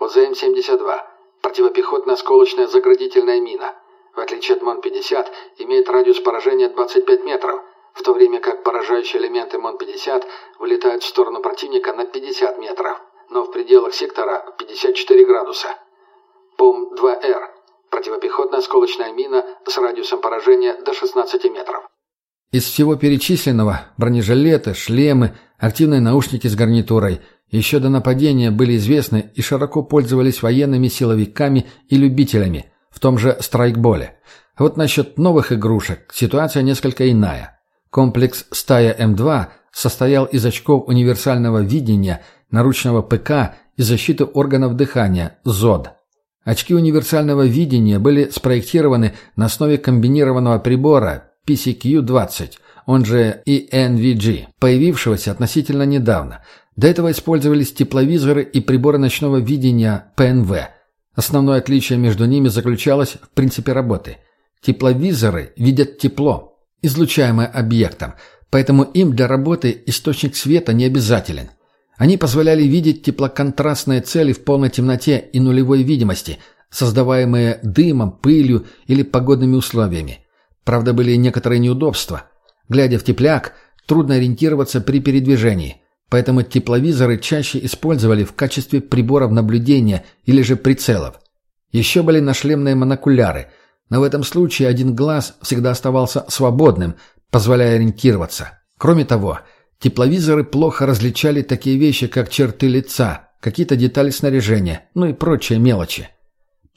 ОЗМ-72. Противопехотная осколочная заградительная мина в отличие от МОН-50, имеет радиус поражения 25 метров, в то время как поражающие элементы МОН-50 вылетают в сторону противника на 50 метров, но в пределах сектора 54 градуса. ПОМ-2Р – противопехотная осколочная мина с радиусом поражения до 16 метров. Из всего перечисленного – бронежилеты, шлемы, активные наушники с гарнитурой – еще до нападения были известны и широко пользовались военными силовиками и любителями – в том же страйкболе. Вот насчет новых игрушек ситуация несколько иная. Комплекс «Стая М2» состоял из очков универсального видения, наручного ПК и защиты органов дыхания ЗОД. Очки универсального видения были спроектированы на основе комбинированного прибора PCQ-20, он же ENVG, появившегося относительно недавно. До этого использовались тепловизоры и приборы ночного видения PNV – Основное отличие между ними заключалось в принципе работы. Тепловизоры видят тепло, излучаемое объектом, поэтому им для работы источник света не обязателен. Они позволяли видеть теплоконтрастные цели в полной темноте и нулевой видимости, создаваемые дымом, пылью или погодными условиями. Правда, были некоторые неудобства. Глядя в тепляк, трудно ориентироваться при передвижении – Поэтому тепловизоры чаще использовали в качестве приборов наблюдения или же прицелов. Еще были нашлемные монокуляры, но в этом случае один глаз всегда оставался свободным, позволяя ориентироваться. Кроме того, тепловизоры плохо различали такие вещи, как черты лица, какие-то детали снаряжения, ну и прочие мелочи.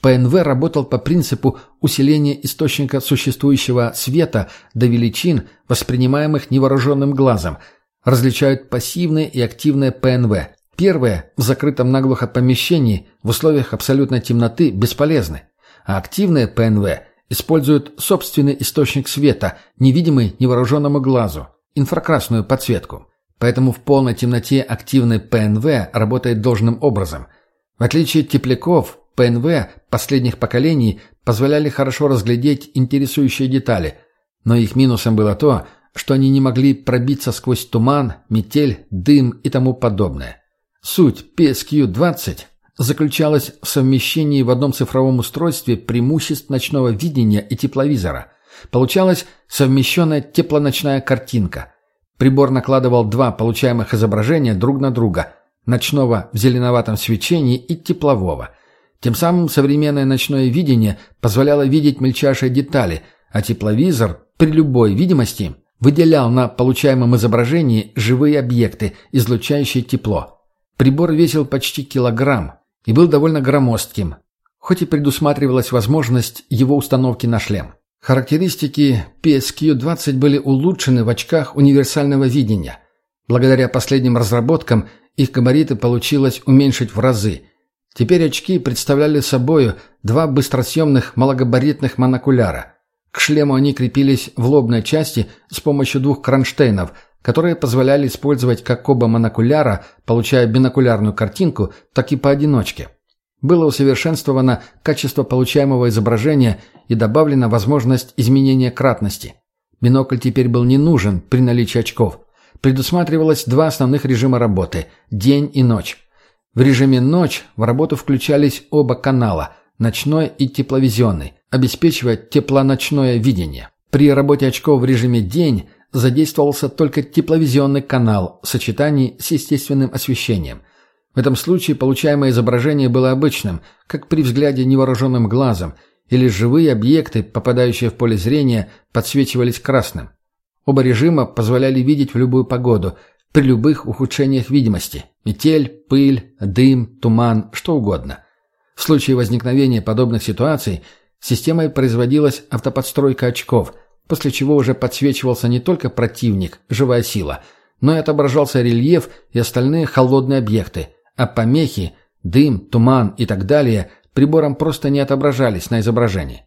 ПНВ работал по принципу усиления источника существующего света до величин, воспринимаемых невооруженным глазом. Различают пассивное и активное ПНВ. Первое в закрытом наглухо помещении в условиях абсолютной темноты бесполезны, а активное ПНВ используют собственный источник света, невидимый невооруженному глазу, инфракрасную подсветку. Поэтому в полной темноте активный ПНВ работает должным образом. В отличие от тепляков, ПНВ последних поколений позволяли хорошо разглядеть интересующие детали, но их минусом было то, что они не могли пробиться сквозь туман, метель, дым и тому подобное. Суть PSQ-20 заключалась в совмещении в одном цифровом устройстве преимуществ ночного видения и тепловизора. Получалась совмещенная теплоночная картинка. Прибор накладывал два получаемых изображения друг на друга – ночного в зеленоватом свечении и теплового – тем самым современное ночное видение позволяло видеть мельчайшие детали, а тепловизор при любой видимости выделял на получаемом изображении живые объекты, излучающие тепло. Прибор весил почти килограмм и был довольно громоздким, хоть и предусматривалась возможность его установки на шлем. Характеристики PSQ-20 были улучшены в очках универсального видения. Благодаря последним разработкам их габариты получилось уменьшить в разы – Теперь очки представляли собою два быстросъемных малогабаритных монокуляра. К шлему они крепились в лобной части с помощью двух кронштейнов, которые позволяли использовать как оба монокуляра, получая бинокулярную картинку, так и поодиночке. Было усовершенствовано качество получаемого изображения и добавлена возможность изменения кратности. Бинокль теперь был не нужен при наличии очков. Предусматривалось два основных режима работы – день и ночь. В режиме «ночь» в работу включались оба канала – ночной и тепловизионный, обеспечивая теплоночное видение. При работе очков в режиме «день» задействовался только тепловизионный канал в сочетании с естественным освещением. В этом случае получаемое изображение было обычным, как при взгляде невооруженным глазом, или живые объекты, попадающие в поле зрения, подсвечивались красным. Оба режима позволяли видеть в любую погоду, при любых ухудшениях видимости – метель, пыль, дым, туман, что угодно. В случае возникновения подобных ситуаций системой производилась автоподстройка очков, после чего уже подсвечивался не только противник, живая сила, но и отображался рельеф и остальные холодные объекты, а помехи, дым, туман и так далее прибором просто не отображались на изображении.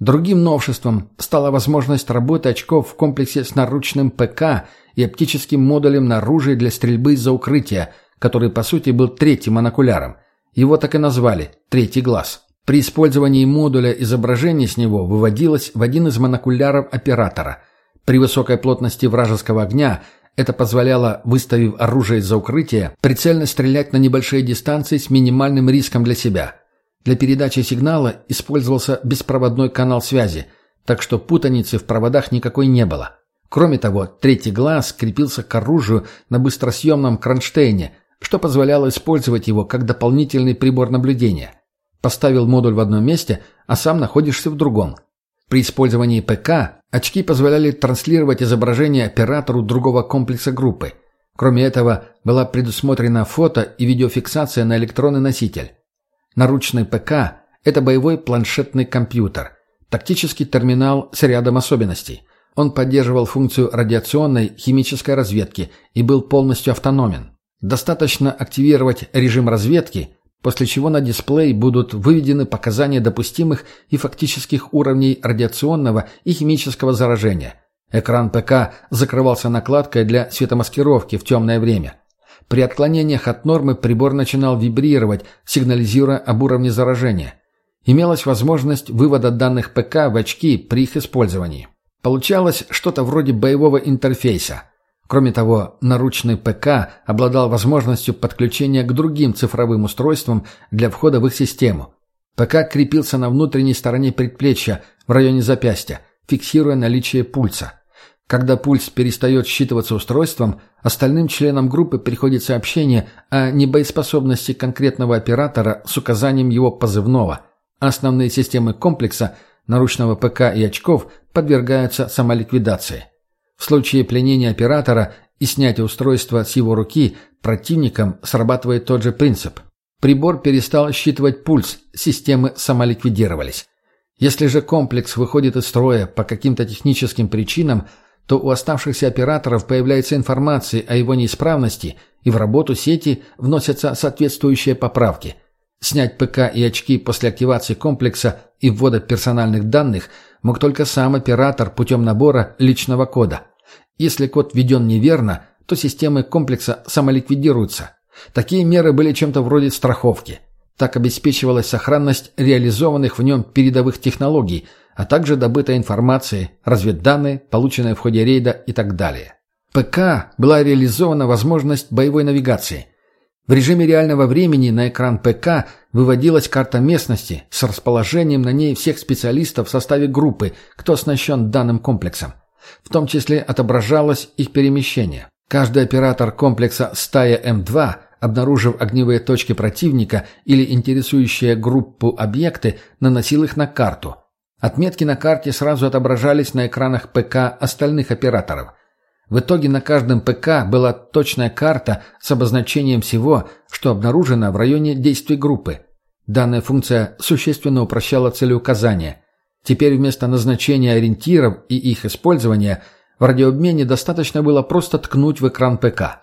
Другим новшеством стала возможность работы очков в комплексе с наручным ПК и оптическим модулем на оружие для стрельбы из-за укрытия, который по сути был третьим монокуляром. Его так и назвали «третий глаз». При использовании модуля изображение с него выводилось в один из монокуляров оператора. При высокой плотности вражеского огня это позволяло, выставив оружие из-за укрытия, прицельно стрелять на небольшие дистанции с минимальным риском для себя – для передачи сигнала использовался беспроводной канал связи, так что путаницы в проводах никакой не было. Кроме того, третий глаз крепился к оружию на быстросъемном кронштейне, что позволяло использовать его как дополнительный прибор наблюдения. Поставил модуль в одном месте, а сам находишься в другом. При использовании ПК очки позволяли транслировать изображение оператору другого комплекса группы. Кроме этого, была предусмотрена фото и видеофиксация на электронный носитель. Наручный ПК – это боевой планшетный компьютер, тактический терминал с рядом особенностей. Он поддерживал функцию радиационной химической разведки и был полностью автономен. Достаточно активировать режим разведки, после чего на дисплей будут выведены показания допустимых и фактических уровней радиационного и химического заражения. Экран ПК закрывался накладкой для светомаскировки в темное время. При отклонениях от нормы прибор начинал вибрировать, сигнализируя об уровне заражения. Имелась возможность вывода данных ПК в очки при их использовании. Получалось что-то вроде боевого интерфейса. Кроме того, наручный ПК обладал возможностью подключения к другим цифровым устройствам для входа в их систему. ПК крепился на внутренней стороне предплечья в районе запястья, фиксируя наличие пульса. Когда пульс перестает считываться устройством, остальным членам группы приходит сообщение о небоеспособности конкретного оператора с указанием его позывного. Основные системы комплекса, наручного ПК и очков подвергаются самоликвидации. В случае пленения оператора и снятия устройства с его руки противником срабатывает тот же принцип. Прибор перестал считывать пульс, системы самоликвидировались. Если же комплекс выходит из строя по каким-то техническим причинам, то у оставшихся операторов появляется информация о его неисправности, и в работу сети вносятся соответствующие поправки. Снять ПК и очки после активации комплекса и ввода персональных данных мог только сам оператор путем набора личного кода. Если код введен неверно, то системы комплекса самоликвидируются. Такие меры были чем-то вроде страховки – так обеспечивалась сохранность реализованных в нем передовых технологий, а также добытая информация, разведданные, полученные в ходе рейда и так далее. ПК была реализована возможность боевой навигации. В режиме реального времени на экран ПК выводилась карта местности с расположением на ней всех специалистов в составе группы, кто оснащен данным комплексом. В том числе отображалось их перемещение. Каждый оператор комплекса «Стая М2» обнаружив огневые точки противника или интересующие группу объекты, наносил их на карту. Отметки на карте сразу отображались на экранах ПК остальных операторов. В итоге на каждом ПК была точная карта с обозначением всего, что обнаружено в районе действий группы. Данная функция существенно упрощала целеуказание. Теперь вместо назначения ориентиров и их использования в радиообмене достаточно было просто ткнуть в экран ПК.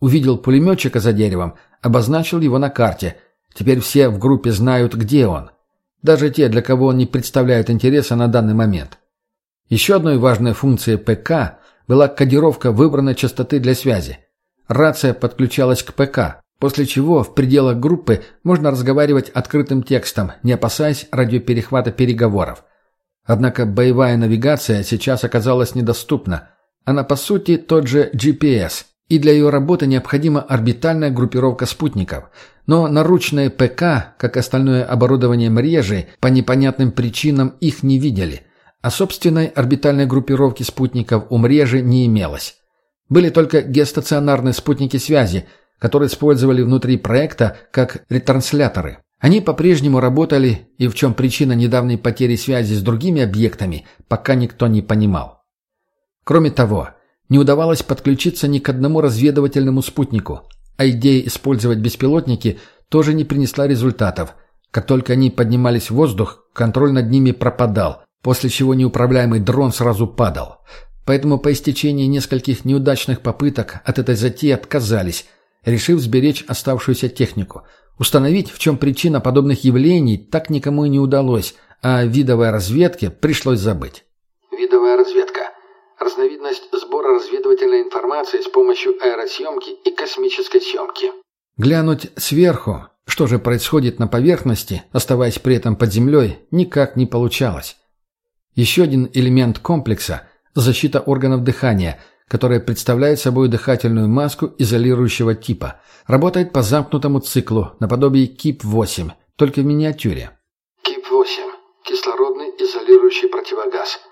Увидел пулеметчика за деревом, обозначил его на карте. Теперь все в группе знают, где он. Даже те, для кого он не представляет интереса на данный момент. Еще одной важной функцией ПК была кодировка выбранной частоты для связи. Рация подключалась к ПК, после чего в пределах группы можно разговаривать открытым текстом, не опасаясь радиоперехвата переговоров. Однако боевая навигация сейчас оказалась недоступна. Она по сути тот же GPS – и для ее работы необходима орбитальная группировка спутников. Но наручные ПК, как остальное оборудование мрежи, по непонятным причинам их не видели, а собственной орбитальной группировки спутников у мрежи не имелось. Были только геостационарные спутники связи, которые использовали внутри проекта как ретрансляторы. Они по-прежнему работали, и в чем причина недавней потери связи с другими объектами, пока никто не понимал. Кроме того, не удавалось подключиться ни к одному разведывательному спутнику, а идея использовать беспилотники тоже не принесла результатов. Как только они поднимались в воздух, контроль над ними пропадал, после чего неуправляемый дрон сразу падал. Поэтому по истечении нескольких неудачных попыток от этой затеи отказались, решив сберечь оставшуюся технику. Установить, в чем причина подобных явлений, так никому и не удалось, а видовой разведке пришлось забыть. Видовая разведка разновидность сбора разведывательной информации с помощью аэросъемки и космической съемки. Глянуть сверху, что же происходит на поверхности, оставаясь при этом под землей, никак не получалось. Еще один элемент комплекса – защита органов дыхания, которая представляет собой дыхательную маску изолирующего типа. Работает по замкнутому циклу, наподобие КИП-8, только в миниатюре. КИП-8 – кислородный изолирующий противогаз –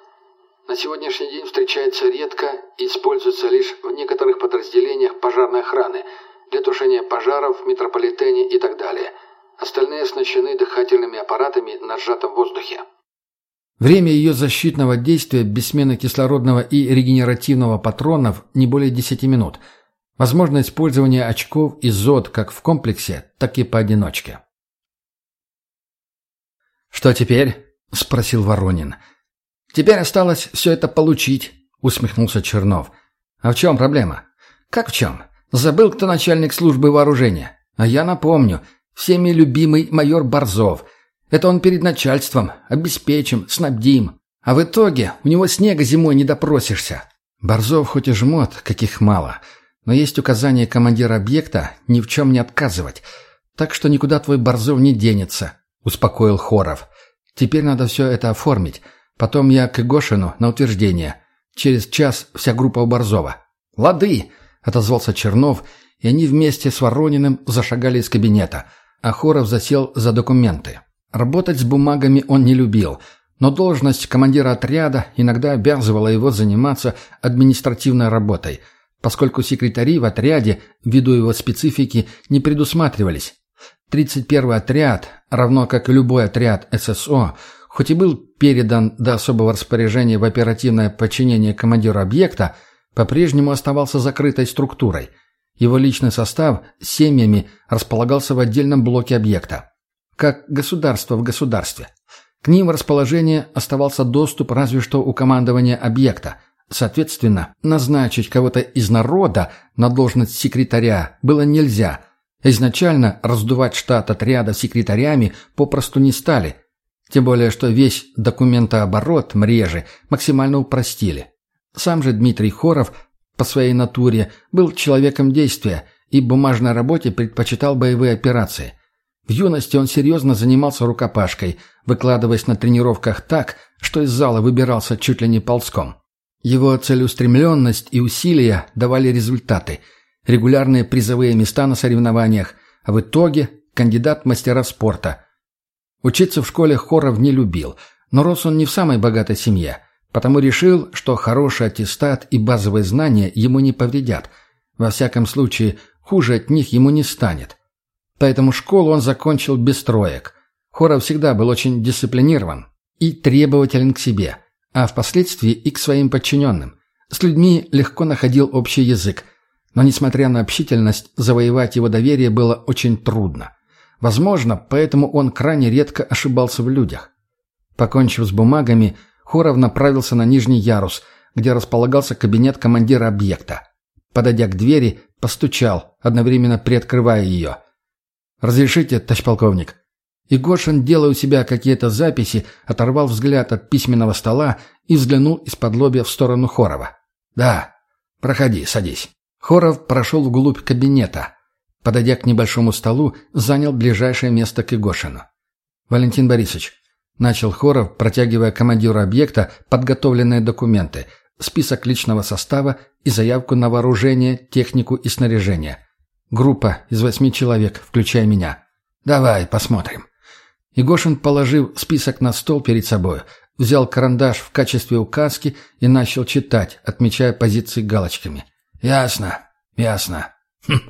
на сегодняшний день встречается редко и используется лишь в некоторых подразделениях пожарной охраны для тушения пожаров в метрополитене и так далее. Остальные оснащены дыхательными аппаратами на сжатом воздухе. Время ее защитного действия без смены кислородного и регенеративного патронов не более 10 минут. Возможно использование очков и ЗОД как в комплексе, так и поодиночке. «Что теперь?» – спросил Воронин – «Теперь осталось все это получить», — усмехнулся Чернов. «А в чем проблема?» «Как в чем? Забыл, кто начальник службы вооружения. А я напомню, всеми любимый майор Борзов. Это он перед начальством. Обеспечим, снабдим. А в итоге у него снега зимой не допросишься». Борзов хоть и жмот, каких мало, но есть указание командира объекта ни в чем не отказывать. Так что никуда твой Борзов не денется, — успокоил Хоров. Теперь надо все это оформить. Потом я к Гошину на утверждение. Через час вся группа у Борзова. «Лады!» — отозвался Чернов, и они вместе с Ворониным зашагали из кабинета. А Хоров засел за документы. Работать с бумагами он не любил, но должность командира отряда иногда обязывала его заниматься административной работой, поскольку секретари в отряде, ввиду его специфики, не предусматривались. 31-й отряд, равно как и любой отряд ССО, хоть и был передан до особого распоряжения в оперативное подчинение командиру объекта, по-прежнему оставался закрытой структурой. Его личный состав с семьями располагался в отдельном блоке объекта. Как государство в государстве. К ним в расположение оставался доступ разве что у командования объекта. Соответственно, назначить кого-то из народа на должность секретаря было нельзя. Изначально раздувать штат отряда секретарями попросту не стали. Тем более, что весь документооборот мрежи максимально упростили. Сам же Дмитрий Хоров по своей натуре был человеком действия и бумажной работе предпочитал боевые операции. В юности он серьезно занимался рукопашкой, выкладываясь на тренировках так, что из зала выбирался чуть ли не ползком. Его целеустремленность и усилия давали результаты. Регулярные призовые места на соревнованиях, а в итоге кандидат мастера спорта. Учиться в школе Хоров не любил, но рос он не в самой богатой семье – Потому решил, что хороший аттестат и базовые знания ему не повредят. Во всяком случае, хуже от них ему не станет. Поэтому школу он закончил без троек. Хоров всегда был очень дисциплинирован и требователен к себе, а впоследствии и к своим подчиненным. С людьми легко находил общий язык, но, несмотря на общительность, завоевать его доверие было очень трудно. Возможно, поэтому он крайне редко ошибался в людях. Покончив с бумагами, Хоров направился на нижний ярус, где располагался кабинет командира объекта. Подойдя к двери, постучал, одновременно приоткрывая ее. «Разрешите, товарищ полковник?» И делая у себя какие-то записи, оторвал взгляд от письменного стола и взглянул из-под лобья в сторону Хорова. «Да, проходи, садись». Хоров прошел вглубь кабинета. Подойдя к небольшому столу, занял ближайшее место к Игошину. «Валентин Борисович, Начал Хоров, протягивая командиру объекта подготовленные документы, список личного состава и заявку на вооружение, технику и снаряжение. Группа из восьми человек, включая меня. «Давай, посмотрим». Игошин, положив список на стол перед собой, взял карандаш в качестве указки и начал читать, отмечая позиции галочками. «Ясно, ясно. Хм.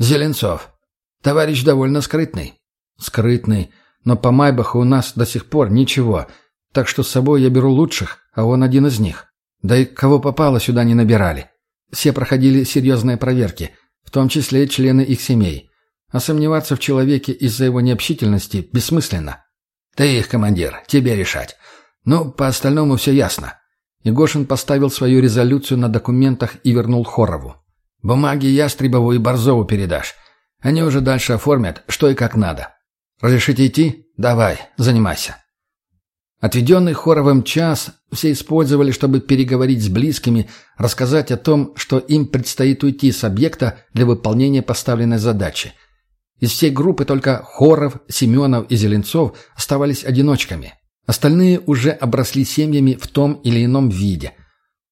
Зеленцов. Товарищ довольно скрытный». «Скрытный. Но по Майбаху у нас до сих пор ничего, так что с собой я беру лучших, а он один из них. Да и кого попало сюда не набирали. Все проходили серьезные проверки, том числе и члены их семей. А сомневаться в человеке из-за его необщительности бессмысленно. Ты их командир, тебе решать. Ну, по остальному все ясно. Егошин поставил свою резолюцию на документах и вернул Хорову. Бумаги Ястребову и Борзову передашь. Они уже дальше оформят, что и как надо. «Разрешите идти? Давай, занимайся». Отведенный Хоровым час все использовали, чтобы переговорить с близкими, рассказать о том, что им предстоит уйти с объекта для выполнения поставленной задачи. Из всей группы только Хоров, Семенов и Зеленцов оставались одиночками. Остальные уже обросли семьями в том или ином виде.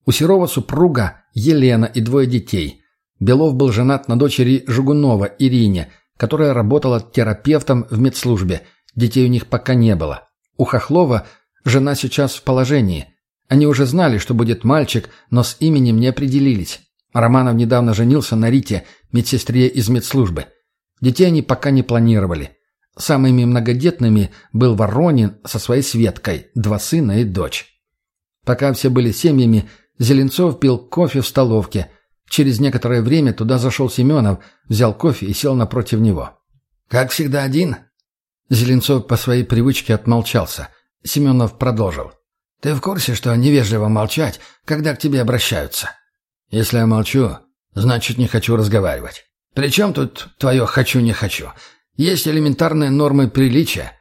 У Серова супруга Елена и двое детей. Белов был женат на дочери Жугунова Ирине – которая работала терапевтом в медслужбе. Детей у них пока не было. У Хохлова жена сейчас в положении. Они уже знали, что будет мальчик, но с именем не определились. Романов недавно женился на Рите, медсестре из медслужбы. Детей они пока не планировали. Самыми многодетными был Воронин со своей Светкой, два сына и дочь. Пока все были семьями, Зеленцов пил кофе в столовке – Через некоторое время туда зашел Семенов, взял кофе и сел напротив него. «Как всегда один?» Зеленцов по своей привычке отмолчался. Семенов продолжил. «Ты в курсе, что невежливо молчать, когда к тебе обращаются?» «Если я молчу, значит, не хочу разговаривать. Причем тут твое «хочу-не хочу»? Есть элементарные нормы приличия.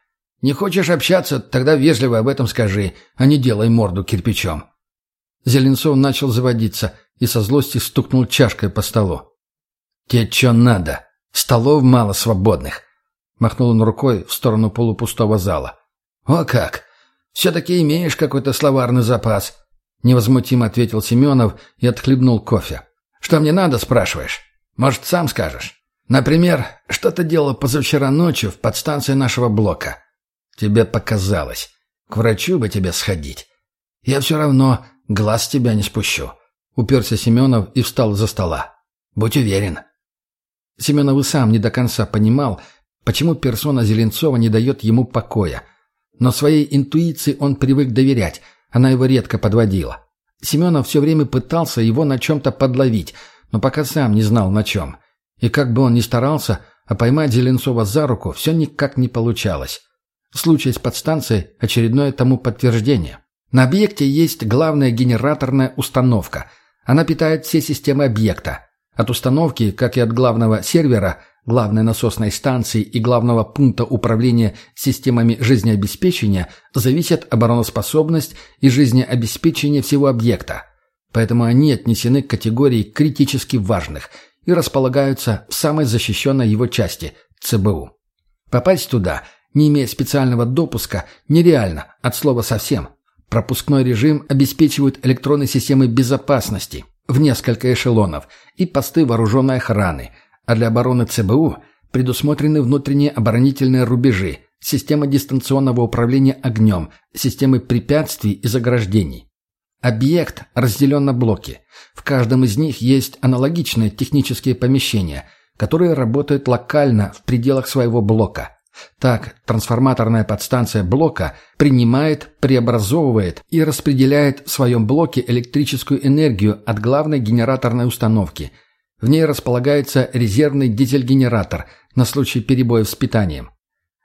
Не хочешь общаться, тогда вежливо об этом скажи, а не делай морду кирпичом». Зеленцов начал заводиться – и со злости стукнул чашкой по столу. «Тебе чё надо? Столов мало свободных!» Махнул он рукой в сторону полупустого зала. «О как! Все-таки имеешь какой-то словарный запас!» Невозмутимо ответил Семенов и отхлебнул кофе. «Что мне надо, спрашиваешь? Может, сам скажешь? Например, что ты делал позавчера ночью в подстанции нашего блока?» «Тебе показалось. К врачу бы тебе сходить. Я все равно глаз тебя не спущу. Уперся Семенов и встал за стола. «Будь уверен». Семенов и сам не до конца понимал, почему персона Зеленцова не дает ему покоя. Но своей интуиции он привык доверять, она его редко подводила. Семенов все время пытался его на чем-то подловить, но пока сам не знал на чем. И как бы он ни старался, а поймать Зеленцова за руку все никак не получалось. Случай с подстанцией – очередное тому подтверждение. На объекте есть главная генераторная установка. Она питает все системы объекта. От установки, как и от главного сервера, главной насосной станции и главного пункта управления системами жизнеобеспечения, зависит обороноспособность и жизнеобеспечение всего объекта. Поэтому они отнесены к категории критически важных и располагаются в самой защищенной его части – ЦБУ. Попасть туда, не имея специального допуска, нереально, от слова совсем – Пропускной режим обеспечивают электронные системы безопасности в несколько эшелонов и посты вооруженной охраны, а для обороны ЦБУ предусмотрены внутренние оборонительные рубежи, система дистанционного управления огнем, системы препятствий и заграждений. Объект разделен на блоки. В каждом из них есть аналогичные технические помещения, которые работают локально в пределах своего блока – так, трансформаторная подстанция блока принимает, преобразовывает и распределяет в своем блоке электрическую энергию от главной генераторной установки. В ней располагается резервный дизель-генератор на случай перебоев с питанием.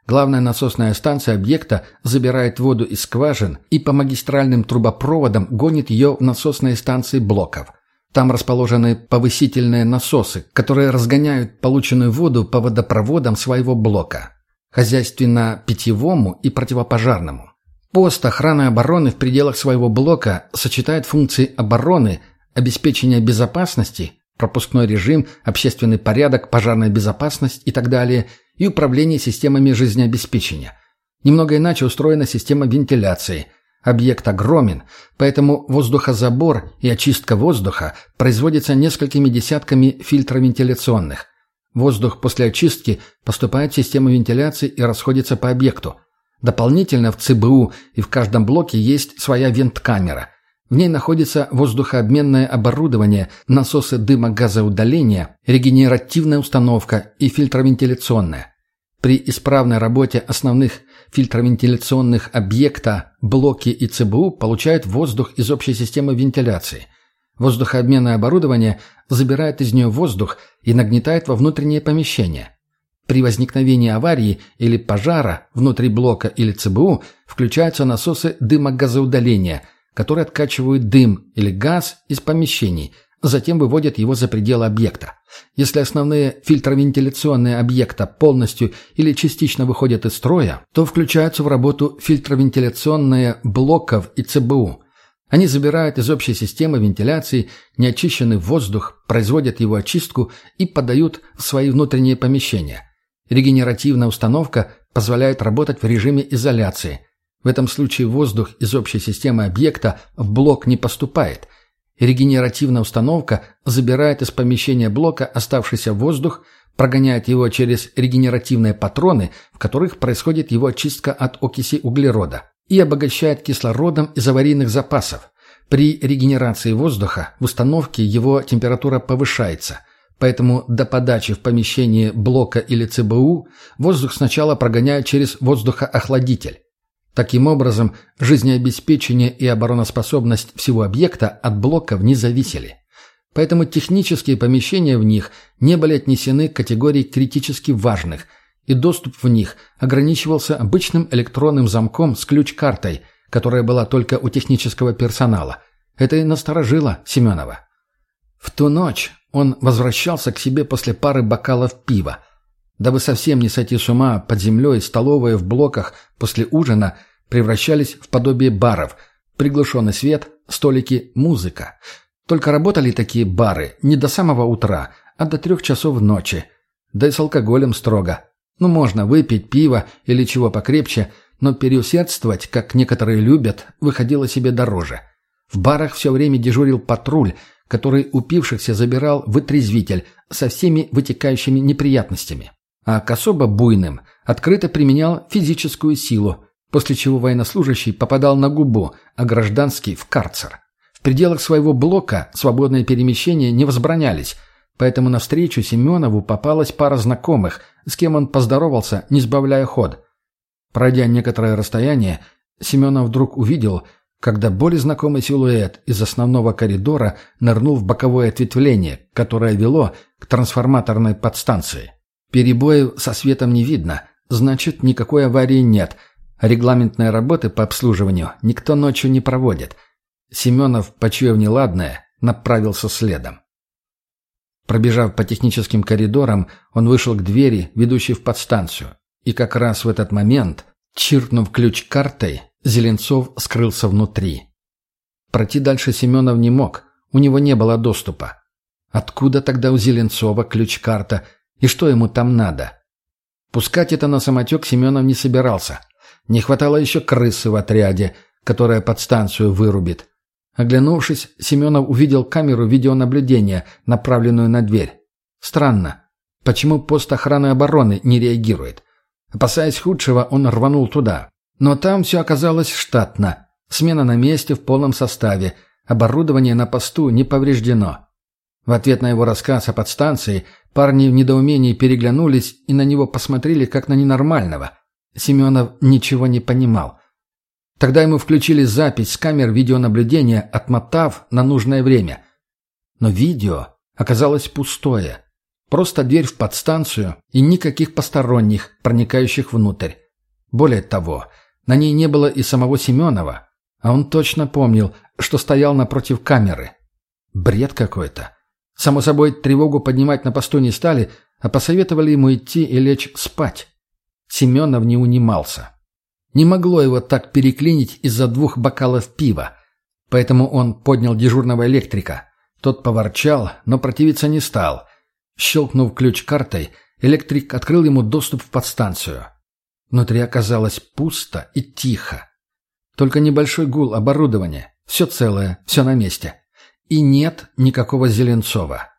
Главная насосная станция объекта забирает воду из скважин и по магистральным трубопроводам гонит ее в насосные станции блоков. Там расположены повысительные насосы, которые разгоняют полученную воду по водопроводам своего блока хозяйственно-питьевому и противопожарному. Пост охраны обороны в пределах своего блока сочетает функции обороны, обеспечения безопасности, пропускной режим, общественный порядок, пожарная безопасность и так далее, и управление системами жизнеобеспечения. Немного иначе устроена система вентиляции. Объект огромен, поэтому воздухозабор и очистка воздуха производится несколькими десятками фильтровентиляционных. Воздух после очистки поступает в систему вентиляции и расходится по объекту. Дополнительно в ЦБУ и в каждом блоке есть своя венткамера. В ней находится воздухообменное оборудование, насосы дыма-газоудаления, регенеративная установка и фильтровентиляционная. При исправной работе основных фильтровентиляционных объекта блоки и ЦБУ получают воздух из общей системы вентиляции. Воздухообменное оборудование забирает из нее воздух и нагнетает во внутреннее помещение. При возникновении аварии или пожара внутри блока или ЦБУ включаются насосы дымогазоудаления, которые откачивают дым или газ из помещений, затем выводят его за пределы объекта. Если основные фильтровентиляционные объекта полностью или частично выходят из строя, то включаются в работу фильтровентиляционные блоков и ЦБУ – они забирают из общей системы вентиляции неочищенный воздух, производят его очистку и подают в свои внутренние помещения. Регенеративная установка позволяет работать в режиме изоляции. В этом случае воздух из общей системы объекта в блок не поступает. Регенеративная установка забирает из помещения блока оставшийся воздух, прогоняет его через регенеративные патроны, в которых происходит его очистка от окиси углерода и обогащает кислородом из аварийных запасов. При регенерации воздуха в установке его температура повышается, поэтому до подачи в помещение блока или ЦБУ воздух сначала прогоняют через воздухоохладитель. Таким образом, жизнеобеспечение и обороноспособность всего объекта от блоков не зависели. Поэтому технические помещения в них не были отнесены к категории критически важных – и доступ в них ограничивался обычным электронным замком с ключ-картой, которая была только у технического персонала. Это и насторожило Семенова. В ту ночь он возвращался к себе после пары бокалов пива. Дабы совсем не сойти с ума, под землей столовые в блоках после ужина превращались в подобие баров. Приглушенный свет, столики, музыка. Только работали такие бары не до самого утра, а до трех часов ночи. Да и с алкоголем строго. Ну, можно выпить пиво или чего покрепче, но переусердствовать, как некоторые любят, выходило себе дороже. В барах все время дежурил патруль, который упившихся забирал вытрезвитель со всеми вытекающими неприятностями. А к особо буйным открыто применял физическую силу, после чего военнослужащий попадал на губу, а гражданский – в карцер. В пределах своего блока свободные перемещения не возбранялись, поэтому навстречу Семенову попалась пара знакомых – с кем он поздоровался, не сбавляя ход. Пройдя некоторое расстояние, Семенов вдруг увидел, когда более знакомый силуэт из основного коридора нырнул в боковое ответвление, которое вело к трансформаторной подстанции. Перебоев со светом не видно, значит, никакой аварии нет. Регламентные работы по обслуживанию никто ночью не проводит. Семенов, почуяв неладное, направился следом. Пробежав по техническим коридорам, он вышел к двери, ведущей в подстанцию. И как раз в этот момент, чиркнув ключ картой, Зеленцов скрылся внутри. Пройти дальше Семенов не мог, у него не было доступа. Откуда тогда у Зеленцова ключ-карта и что ему там надо? Пускать это на самотек Семенов не собирался. Не хватало еще крысы в отряде, которая подстанцию вырубит. Оглянувшись, Семенов увидел камеру видеонаблюдения, направленную на дверь. Странно. Почему пост охраны обороны не реагирует? Опасаясь худшего, он рванул туда. Но там все оказалось штатно. Смена на месте в полном составе. Оборудование на посту не повреждено. В ответ на его рассказ о подстанции парни в недоумении переглянулись и на него посмотрели как на ненормального. Семенов ничего не понимал. Тогда ему включили запись с камер видеонаблюдения, отмотав на нужное время. Но видео оказалось пустое. Просто дверь в подстанцию и никаких посторонних, проникающих внутрь. Более того, на ней не было и самого Семенова, а он точно помнил, что стоял напротив камеры. Бред какой-то. Само собой, тревогу поднимать на посту не стали, а посоветовали ему идти и лечь спать. Семенов не унимался. Не могло его так переклинить из-за двух бокалов пива. Поэтому он поднял дежурного электрика. Тот поворчал, но противиться не стал. Щелкнув ключ картой, электрик открыл ему доступ в подстанцию. Внутри оказалось пусто и тихо. Только небольшой гул оборудования. Все целое, все на месте. И нет никакого Зеленцова.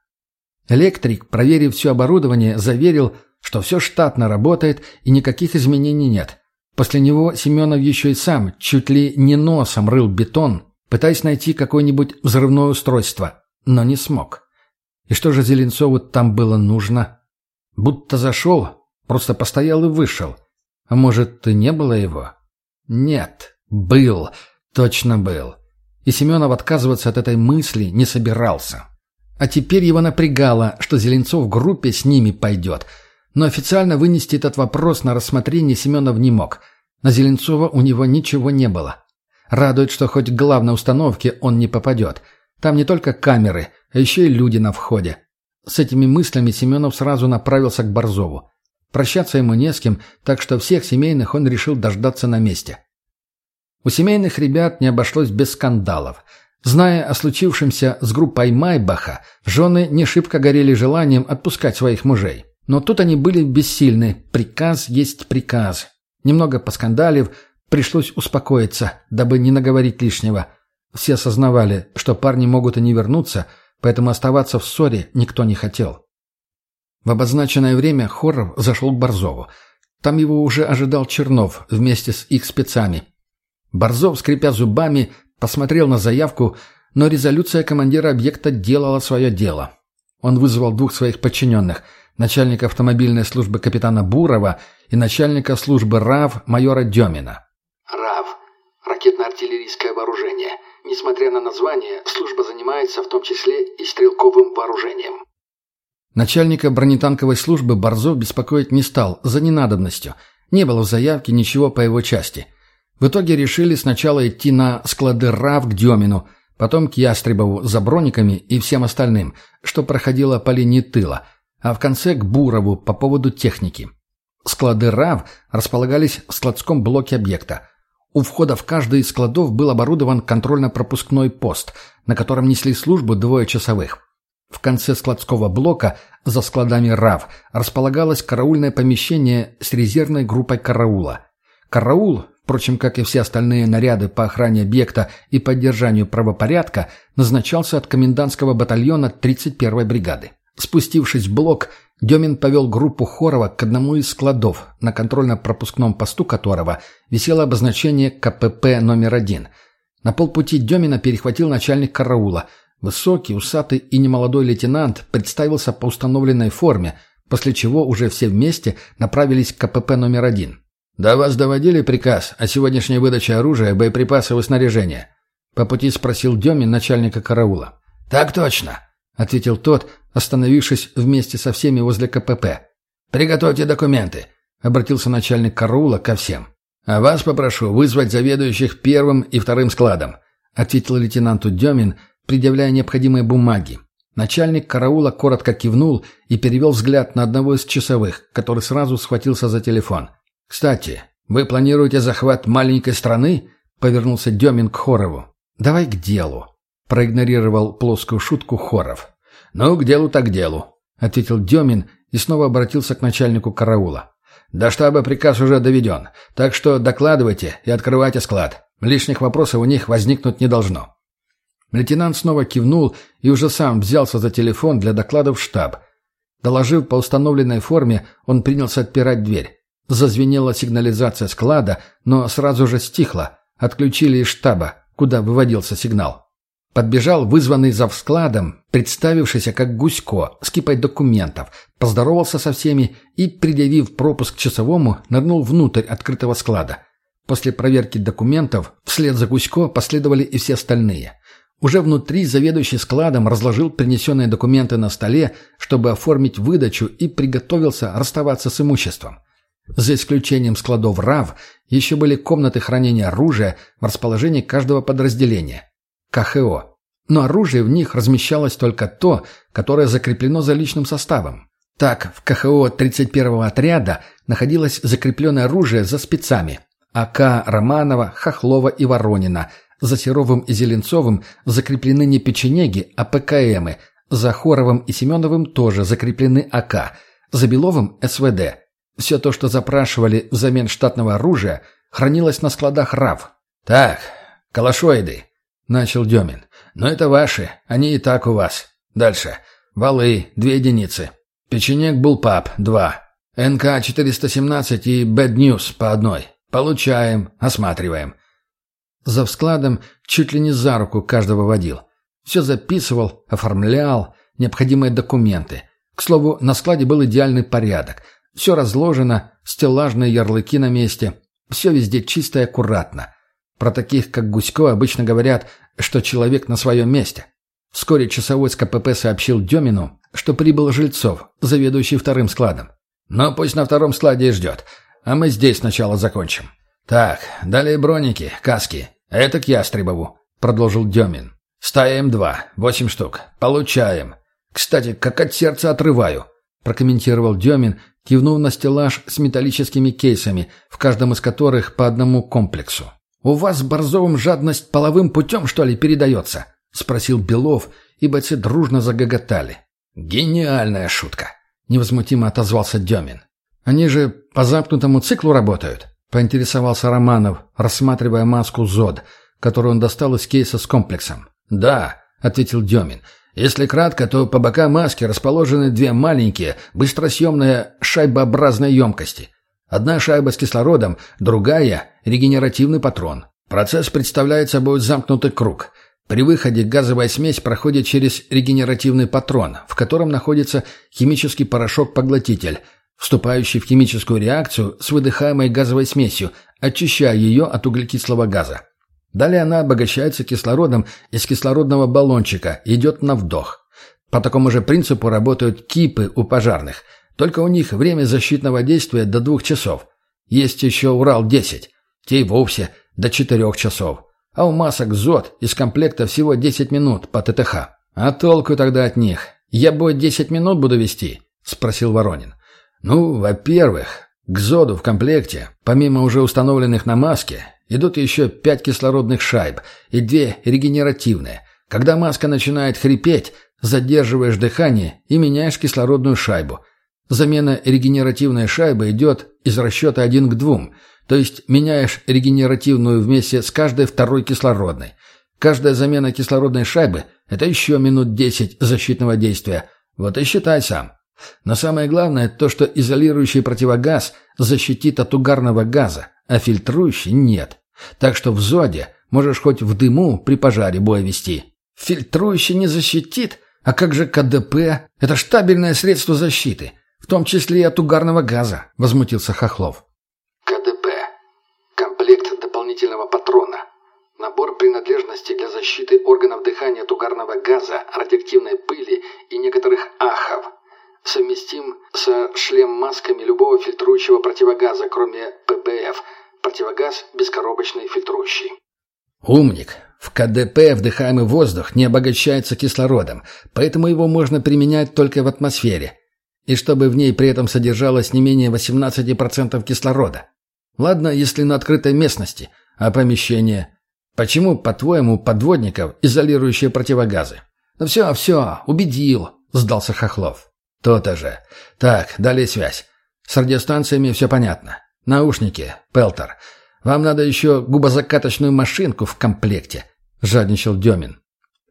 Электрик, проверив все оборудование, заверил, что все штатно работает и никаких изменений нет. После него Семенов еще и сам чуть ли не носом рыл бетон, пытаясь найти какое-нибудь взрывное устройство, но не смог. И что же Зеленцову там было нужно? Будто зашел, просто постоял и вышел. А может, и не было его? Нет, был, точно был. И Семенов отказываться от этой мысли не собирался. А теперь его напрягало, что Зеленцов в группе с ними пойдет – но официально вынести этот вопрос на рассмотрение Семенов не мог. На Зеленцова у него ничего не было. Радует, что хоть к главной установке он не попадет. Там не только камеры, а еще и люди на входе. С этими мыслями Семенов сразу направился к Борзову. Прощаться ему не с кем, так что всех семейных он решил дождаться на месте. У семейных ребят не обошлось без скандалов. Зная о случившемся с группой Майбаха, жены не шибко горели желанием отпускать своих мужей. Но тут они были бессильны. Приказ есть приказ. Немного поскандалив, пришлось успокоиться, дабы не наговорить лишнего. Все осознавали, что парни могут и не вернуться, поэтому оставаться в ссоре никто не хотел. В обозначенное время Хоров зашел к Борзову. Там его уже ожидал Чернов вместе с их спецами. Борзов, скрипя зубами, посмотрел на заявку, но резолюция командира объекта делала свое дело. Он вызвал двух своих подчиненных – начальника автомобильной службы капитана Бурова и начальника службы РАВ майора Демина. РАВ – ракетно-артиллерийское вооружение. Несмотря на название, служба занимается в том числе и стрелковым вооружением. Начальника бронетанковой службы Борзов беспокоить не стал, за ненадобностью. Не было в заявке ничего по его части. В итоге решили сначала идти на склады РАВ к Демину, потом к Ястребову за брониками и всем остальным, что проходило по линии тыла – а в конце к Бурову по поводу техники. Склады РАВ располагались в складском блоке объекта. У входа в каждый из складов был оборудован контрольно-пропускной пост, на котором несли службу двое часовых. В конце складского блока, за складами РАВ, располагалось караульное помещение с резервной группой караула. Караул, впрочем, как и все остальные наряды по охране объекта и поддержанию правопорядка, назначался от комендантского батальона 31-й бригады. Спустившись в блок, Демин повел группу Хорова к одному из складов, на контрольно-пропускном посту которого висело обозначение КПП номер один. На полпути Демина перехватил начальник караула. Высокий, усатый и немолодой лейтенант представился по установленной форме, после чего уже все вместе направились к КПП номер один. «До вас доводили приказ о сегодняшней выдаче оружия, боеприпасов и снаряжения?» По пути спросил Демин начальника караула. «Так точно», ответил тот, остановившись вместе со всеми возле КПП. «Приготовьте документы», — обратился начальник караула ко всем. «А вас попрошу вызвать заведующих первым и вторым складом», — ответил лейтенанту Демин, предъявляя необходимые бумаги. Начальник караула коротко кивнул и перевел взгляд на одного из часовых, который сразу схватился за телефон. «Кстати, вы планируете захват маленькой страны?» — повернулся Демин к Хорову. «Давай к делу», — проигнорировал плоскую шутку Хоров. «Ну, к делу так к делу», — ответил Демин и снова обратился к начальнику караула. «До штаба приказ уже доведен, так что докладывайте и открывайте склад. Лишних вопросов у них возникнуть не должно». Лейтенант снова кивнул и уже сам взялся за телефон для доклада в штаб. Доложив по установленной форме, он принялся отпирать дверь. Зазвенела сигнализация склада, но сразу же стихла. Отключили из штаба, куда выводился сигнал. Подбежал вызванный за складом, представившийся как Гусько, с кипой документов, поздоровался со всеми и, предъявив пропуск часовому, нырнул внутрь открытого склада. После проверки документов вслед за Гусько последовали и все остальные – уже внутри заведующий складом разложил принесенные документы на столе, чтобы оформить выдачу и приготовился расставаться с имуществом. За исключением складов РАВ, еще были комнаты хранения оружия в расположении каждого подразделения. КХО. Но оружие в них размещалось только то, которое закреплено за личным составом. Так, в КХО 31-го отряда находилось закрепленное оружие за спецами. АК Романова, Хохлова и Воронина – за Серовым и Зеленцовым закреплены не печенеги, а ПКМы. За Хоровым и Семеновым тоже закреплены АК. За Беловым – СВД. Все то, что запрашивали взамен штатного оружия, хранилось на складах РАВ. «Так, калашоиды», – начал Демин. «Но это ваши, они и так у вас. Дальше. Валы – две единицы. Печенек Булпап – два. НК-417 и Bad News по одной. Получаем, осматриваем. За складом чуть ли не за руку каждого водил. Все записывал, оформлял, необходимые документы. К слову, на складе был идеальный порядок. Все разложено, стеллажные ярлыки на месте. Все везде чисто и аккуратно. Про таких, как Гусько, обычно говорят, что человек на своем месте. Вскоре часовой с КПП сообщил Демину, что прибыл Жильцов, заведующий вторым складом. «Но пусть на втором складе и ждет, а мы здесь сначала закончим». «Так, далее броники, каски. «Это к Ястребову», — продолжил Демин. «Стая М2, восемь штук. Получаем. Кстати, как от сердца отрываю», — прокомментировал Демин, кивнув на стеллаж с металлическими кейсами, в каждом из которых по одному комплексу. «У вас с Борзовым жадность половым путем, что ли, передается?» — спросил Белов, и бойцы дружно загоготали. «Гениальная шутка!» — невозмутимо отозвался Демин. «Они же по замкнутому циклу работают?» Поинтересовался Романов, рассматривая маску ЗОД, которую он достал из кейса с комплексом. «Да», — ответил Демин. «Если кратко, то по бокам маски расположены две маленькие, быстросъемные шайбообразные емкости. Одна шайба с кислородом, другая — регенеративный патрон. Процесс представляет собой замкнутый круг. При выходе газовая смесь проходит через регенеративный патрон, в котором находится химический порошок-поглотитель — вступающий в химическую реакцию с выдыхаемой газовой смесью, очищая ее от углекислого газа. Далее она обогащается кислородом из кислородного баллончика идет на вдох. По такому же принципу работают кипы у пожарных, только у них время защитного действия до двух часов. Есть еще Урал-10, те и вовсе до четырех часов. А у масок ЗОТ из комплекта всего 10 минут по ТТХ. А толку тогда от них? Я бой 10 минут буду вести? Спросил Воронин. Ну, во-первых, к ЗОДу в комплекте, помимо уже установленных на маске, идут еще пять кислородных шайб и две регенеративные. Когда маска начинает хрипеть, задерживаешь дыхание и меняешь кислородную шайбу. Замена регенеративной шайбы идет из расчета один к двум, то есть меняешь регенеративную вместе с каждой второй кислородной. Каждая замена кислородной шайбы – это еще минут 10 защитного действия. Вот и считай сам. Но самое главное то, что изолирующий противогаз защитит от угарного газа, а фильтрующий нет. Так что в ЗОДе можешь хоть в дыму при пожаре бой вести. Фильтрующий не защитит? А как же КДП? Это штабельное средство защиты, в том числе и от угарного газа, возмутился Хохлов. КДП. Комплект дополнительного патрона. Набор принадлежностей для защиты органов дыхания от угарного газа, радиоактивной пыли и некоторых ахов. Совместим со шлем-масками любого фильтрующего противогаза, кроме ПБФ. Противогаз бескоробочный фильтрующий. Умник. В КДП вдыхаемый воздух не обогащается кислородом, поэтому его можно применять только в атмосфере. И чтобы в ней при этом содержалось не менее 18% кислорода. Ладно, если на открытой местности, а помещение? Почему, по-твоему, подводников изолирующие противогазы? Ну все, все, убедил, сдался Хохлов. То-то же. Так, далее связь. С радиостанциями все понятно. Наушники, Пелтер. Вам надо еще губозакаточную машинку в комплекте», — жадничал Демин.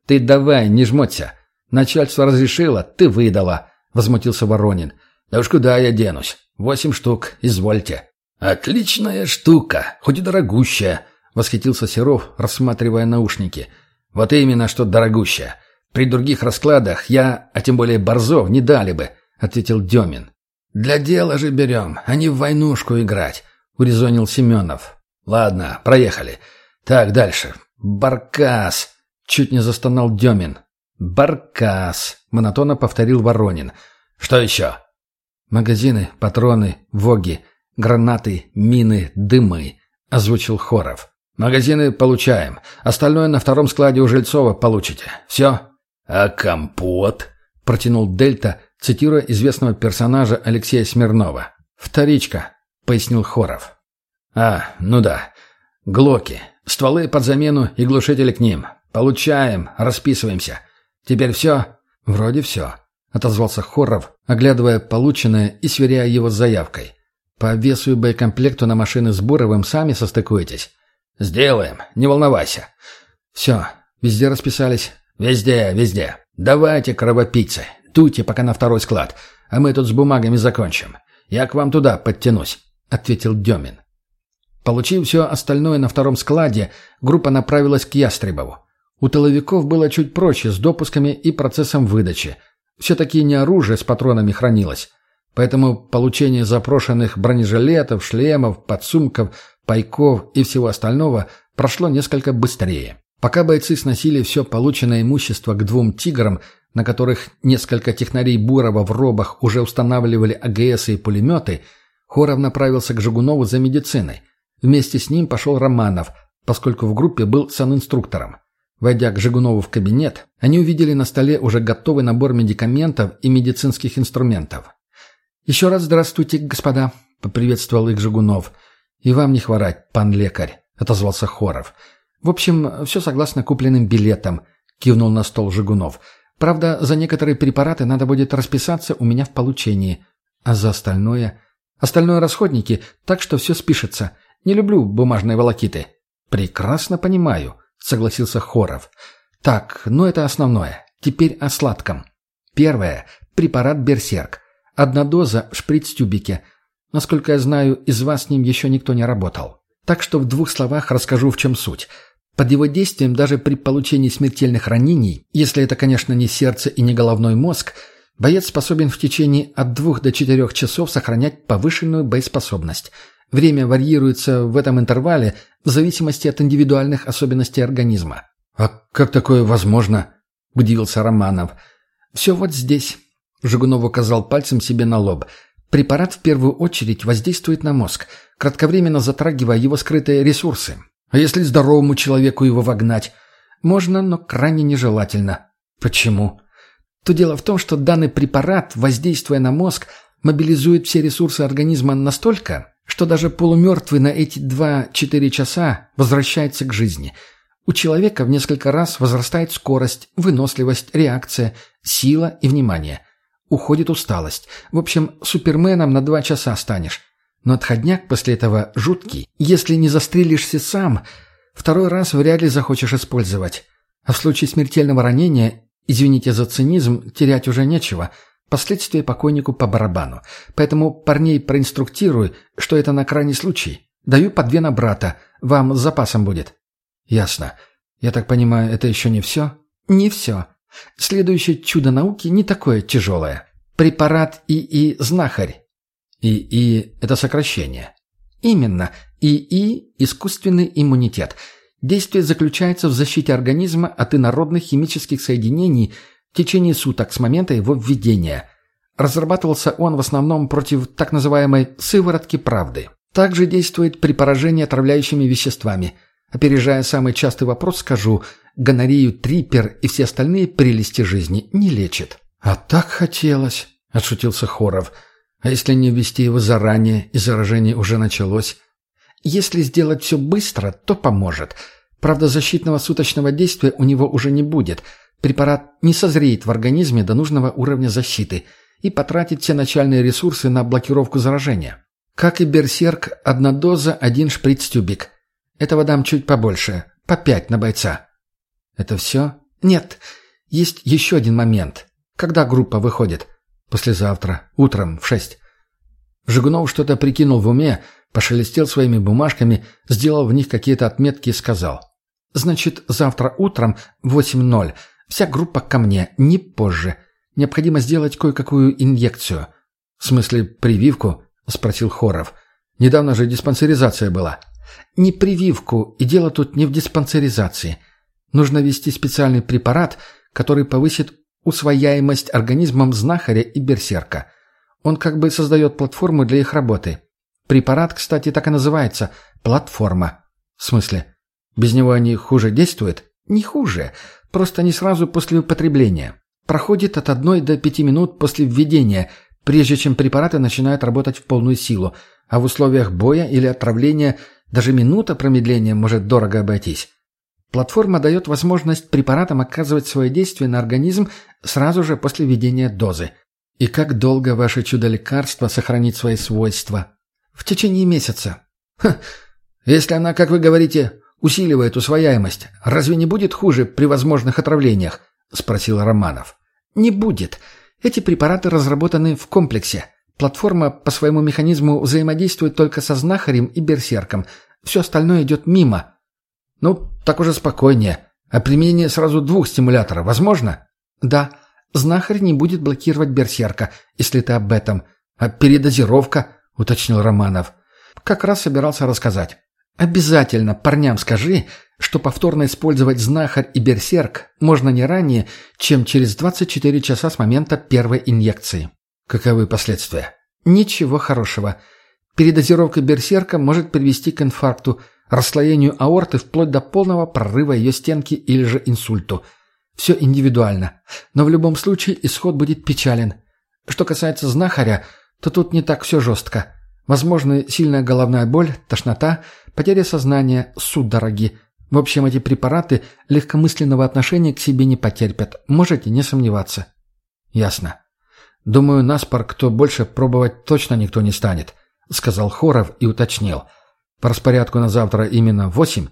«Ты давай, не жмоться. Начальство разрешило, ты выдала», — возмутился Воронин. «Да уж куда я денусь? Восемь штук, извольте». «Отличная штука, хоть и дорогущая», — восхитился Серов, рассматривая наушники. «Вот именно, что дорогущая. При других раскладах я, а тем более Борзов, не дали бы», — ответил Демин. «Для дела же берем, а не в войнушку играть», — урезонил Семенов. «Ладно, проехали. Так, дальше. Баркас!» — чуть не застонал Демин. «Баркас!» — монотонно повторил Воронин. «Что еще?» «Магазины, патроны, воги, гранаты, мины, дымы», — озвучил Хоров. «Магазины получаем. Остальное на втором складе у Жильцова получите. Все?» «А компот?» — протянул Дельта, цитируя известного персонажа Алексея Смирнова. «Вторичка», — пояснил Хоров. «А, ну да. Глоки. Стволы под замену и глушители к ним. Получаем, расписываемся. Теперь все?» «Вроде все», — отозвался Хоров, оглядывая полученное и сверяя его с заявкой. «По весу и боекомплекту на машины с Буровым сами состыкуетесь?» «Сделаем, не волновайся». «Все, везде расписались?» «Везде, везде. Давайте, кровопийцы, дуйте пока на второй склад, а мы тут с бумагами закончим. Я к вам туда подтянусь», — ответил Демин. Получив все остальное на втором складе, группа направилась к Ястребову. У тыловиков было чуть проще с допусками и процессом выдачи. Все-таки не оружие с патронами хранилось. Поэтому получение запрошенных бронежилетов, шлемов, подсумков, пайков и всего остального прошло несколько быстрее. Пока бойцы сносили все полученное имущество к двум «Тиграм», на которых несколько технарей Бурова в робах уже устанавливали АГС и пулеметы, Хоров направился к Жигунову за медициной – Вместе с ним пошел Романов, поскольку в группе был санинструктором. Войдя к Жигунову в кабинет, они увидели на столе уже готовый набор медикаментов и медицинских инструментов. «Еще раз здравствуйте, господа», — поприветствовал их Жигунов. «И вам не хворать, пан лекарь», — отозвался Хоров. «В общем, все согласно купленным билетам», — кивнул на стол Жигунов. «Правда, за некоторые препараты надо будет расписаться у меня в получении. А за остальное...» «Остальное расходники, так что все спишется. Не люблю бумажные волокиты». «Прекрасно понимаю», — согласился Хоров. «Так, ну это основное. Теперь о сладком. Первое. Препарат «Берсерк». Одна доза в шприц-тюбике. Насколько я знаю, из вас с ним еще никто не работал. Так что в двух словах расскажу, в чем суть. Под его действием даже при получении смертельных ранений, если это, конечно, не сердце и не головной мозг, боец способен в течение от двух до четырех часов сохранять повышенную боеспособность – Время варьируется в этом интервале в зависимости от индивидуальных особенностей организма. «А как такое возможно?» – удивился Романов. «Все вот здесь», – Жигунов указал пальцем себе на лоб. «Препарат в первую очередь воздействует на мозг, кратковременно затрагивая его скрытые ресурсы. А если здоровому человеку его вогнать? Можно, но крайне нежелательно. Почему?» То дело в том, что данный препарат, воздействуя на мозг, мобилизует все ресурсы организма настолько, что даже полумертвый на эти два-четыре часа возвращается к жизни. У человека в несколько раз возрастает скорость, выносливость, реакция, сила и внимание. Уходит усталость. В общем, суперменом на два часа станешь. Но отходняк после этого жуткий. Если не застрелишься сам, второй раз вряд ли захочешь использовать. А в случае смертельного ранения, извините за цинизм, терять уже нечего – Последствия покойнику по барабану. Поэтому парней проинструктирую, что это на крайний случай. Даю по две на брата. Вам с запасом будет». «Ясно. Я так понимаю, это еще не все?» «Не все. Следующее чудо науки не такое тяжелое. Препарат ИИ-знахарь». ИИ – это сокращение. Именно. ИИ – искусственный иммунитет. Действие заключается в защите организма от инородных химических соединений в течение суток с момента его введения. Разрабатывался он в основном против так называемой «сыворотки правды». Также действует при поражении отравляющими веществами. Опережая самый частый вопрос, скажу, гонорею трипер и все остальные прелести жизни не лечит. «А так хотелось», — отшутился Хоров. «А если не ввести его заранее, и заражение уже началось?» «Если сделать все быстро, то поможет. Правда, защитного суточного действия у него уже не будет. Препарат не созреет в организме до нужного уровня защиты и потратит все начальные ресурсы на блокировку заражения. Как и берсерк, одна доза, один шприц-тюбик. Этого дам чуть побольше, по пять на бойца». «Это все?» «Нет, есть еще один момент». Когда группа выходит? Послезавтра. Утром в шесть. Жигунов что-то прикинул в уме, пошелестел своими бумажками, сделал в них какие-то отметки и сказал. «Значит, завтра утром в 8.0 вся группа ко мне, не позже. Необходимо сделать кое-какую инъекцию». «В смысле, прививку?» — спросил Хоров. «Недавно же диспансеризация была». «Не прививку, и дело тут не в диспансеризации. Нужно ввести специальный препарат, который повысит усвояемость организмом знахаря и берсерка. Он как бы создает платформу для их работы. Препарат, кстати, так и называется – платформа. В смысле? Без него они хуже действуют? Не хуже, просто не сразу после употребления. Проходит от одной до пяти минут после введения, прежде чем препараты начинают работать в полную силу, а в условиях боя или отравления даже минута промедления может дорого обойтись. Платформа дает возможность препаратам оказывать свое действие на организм сразу же после введения дозы. И как долго ваше чудо-лекарство сохранит свои свойства? В течение месяца. Ха, если она, как вы говорите, усиливает усвояемость, разве не будет хуже при возможных отравлениях? Спросил Романов. Не будет. Эти препараты разработаны в комплексе. Платформа по своему механизму взаимодействует только со знахарем и берсерком. Все остальное идет мимо – ну, так уже спокойнее. А применение сразу двух стимуляторов возможно? Да. Знахарь не будет блокировать берсерка, если ты об этом. А передозировка, уточнил Романов. Как раз собирался рассказать. Обязательно парням скажи, что повторно использовать знахарь и берсерк можно не ранее, чем через 24 часа с момента первой инъекции. Каковы последствия? Ничего хорошего. Передозировка берсерка может привести к инфаркту, расслоению аорты вплоть до полного прорыва ее стенки или же инсульту. Все индивидуально. Но в любом случае исход будет печален. Что касается знахаря, то тут не так все жестко. Возможны сильная головная боль, тошнота, потеря сознания, судороги. В общем, эти препараты легкомысленного отношения к себе не потерпят. Можете не сомневаться. Ясно. Думаю, наспор кто больше пробовать точно никто не станет, сказал Хоров и уточнил – по распорядку на завтра именно восемь?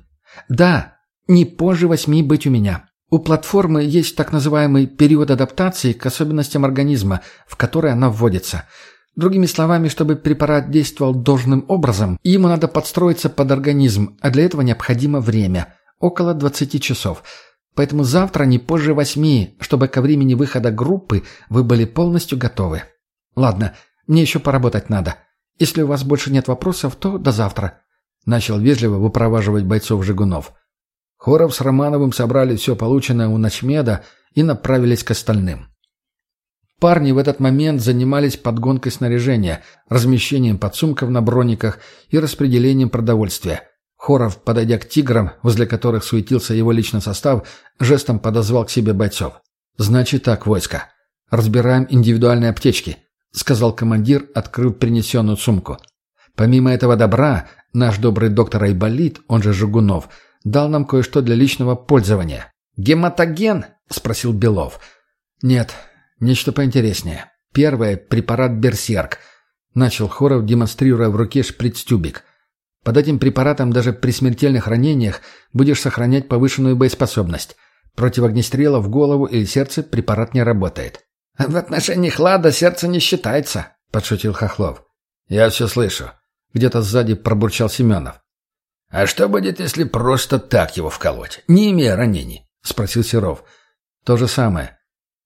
Да, не позже восьми быть у меня. У платформы есть так называемый период адаптации к особенностям организма, в который она вводится. Другими словами, чтобы препарат действовал должным образом, ему надо подстроиться под организм, а для этого необходимо время – около 20 часов. Поэтому завтра не позже восьми, чтобы ко времени выхода группы вы были полностью готовы. Ладно, мне еще поработать надо. Если у вас больше нет вопросов, то до завтра. Начал вежливо выпроваживать бойцов Жигунов. Хоров с Романовым собрали все полученное у Ночмеда и направились к остальным. Парни в этот момент занимались подгонкой снаряжения, размещением подсумков на брониках и распределением продовольствия. Хоров, подойдя к «Тиграм», возле которых суетился его личный состав, жестом подозвал к себе бойцов. «Значит так, войско. Разбираем индивидуальные аптечки», — сказал командир, открыв принесенную сумку. «Помимо этого добра, Наш добрый доктор Айболит, он же Жигунов, дал нам кое-что для личного пользования. «Гематоген?» — спросил Белов. «Нет, нечто поинтереснее. Первое — препарат «Берсерк». Начал Хоров, демонстрируя в руке шприц-тюбик. Под этим препаратом даже при смертельных ранениях будешь сохранять повышенную боеспособность. Против огнестрела в голову или сердце препарат не работает. «В отношении хлада сердце не считается», — подшутил Хохлов. «Я все слышу. Где-то сзади пробурчал Семенов. «А что будет, если просто так его вколоть, не имея ранений?» — спросил Серов. «То же самое.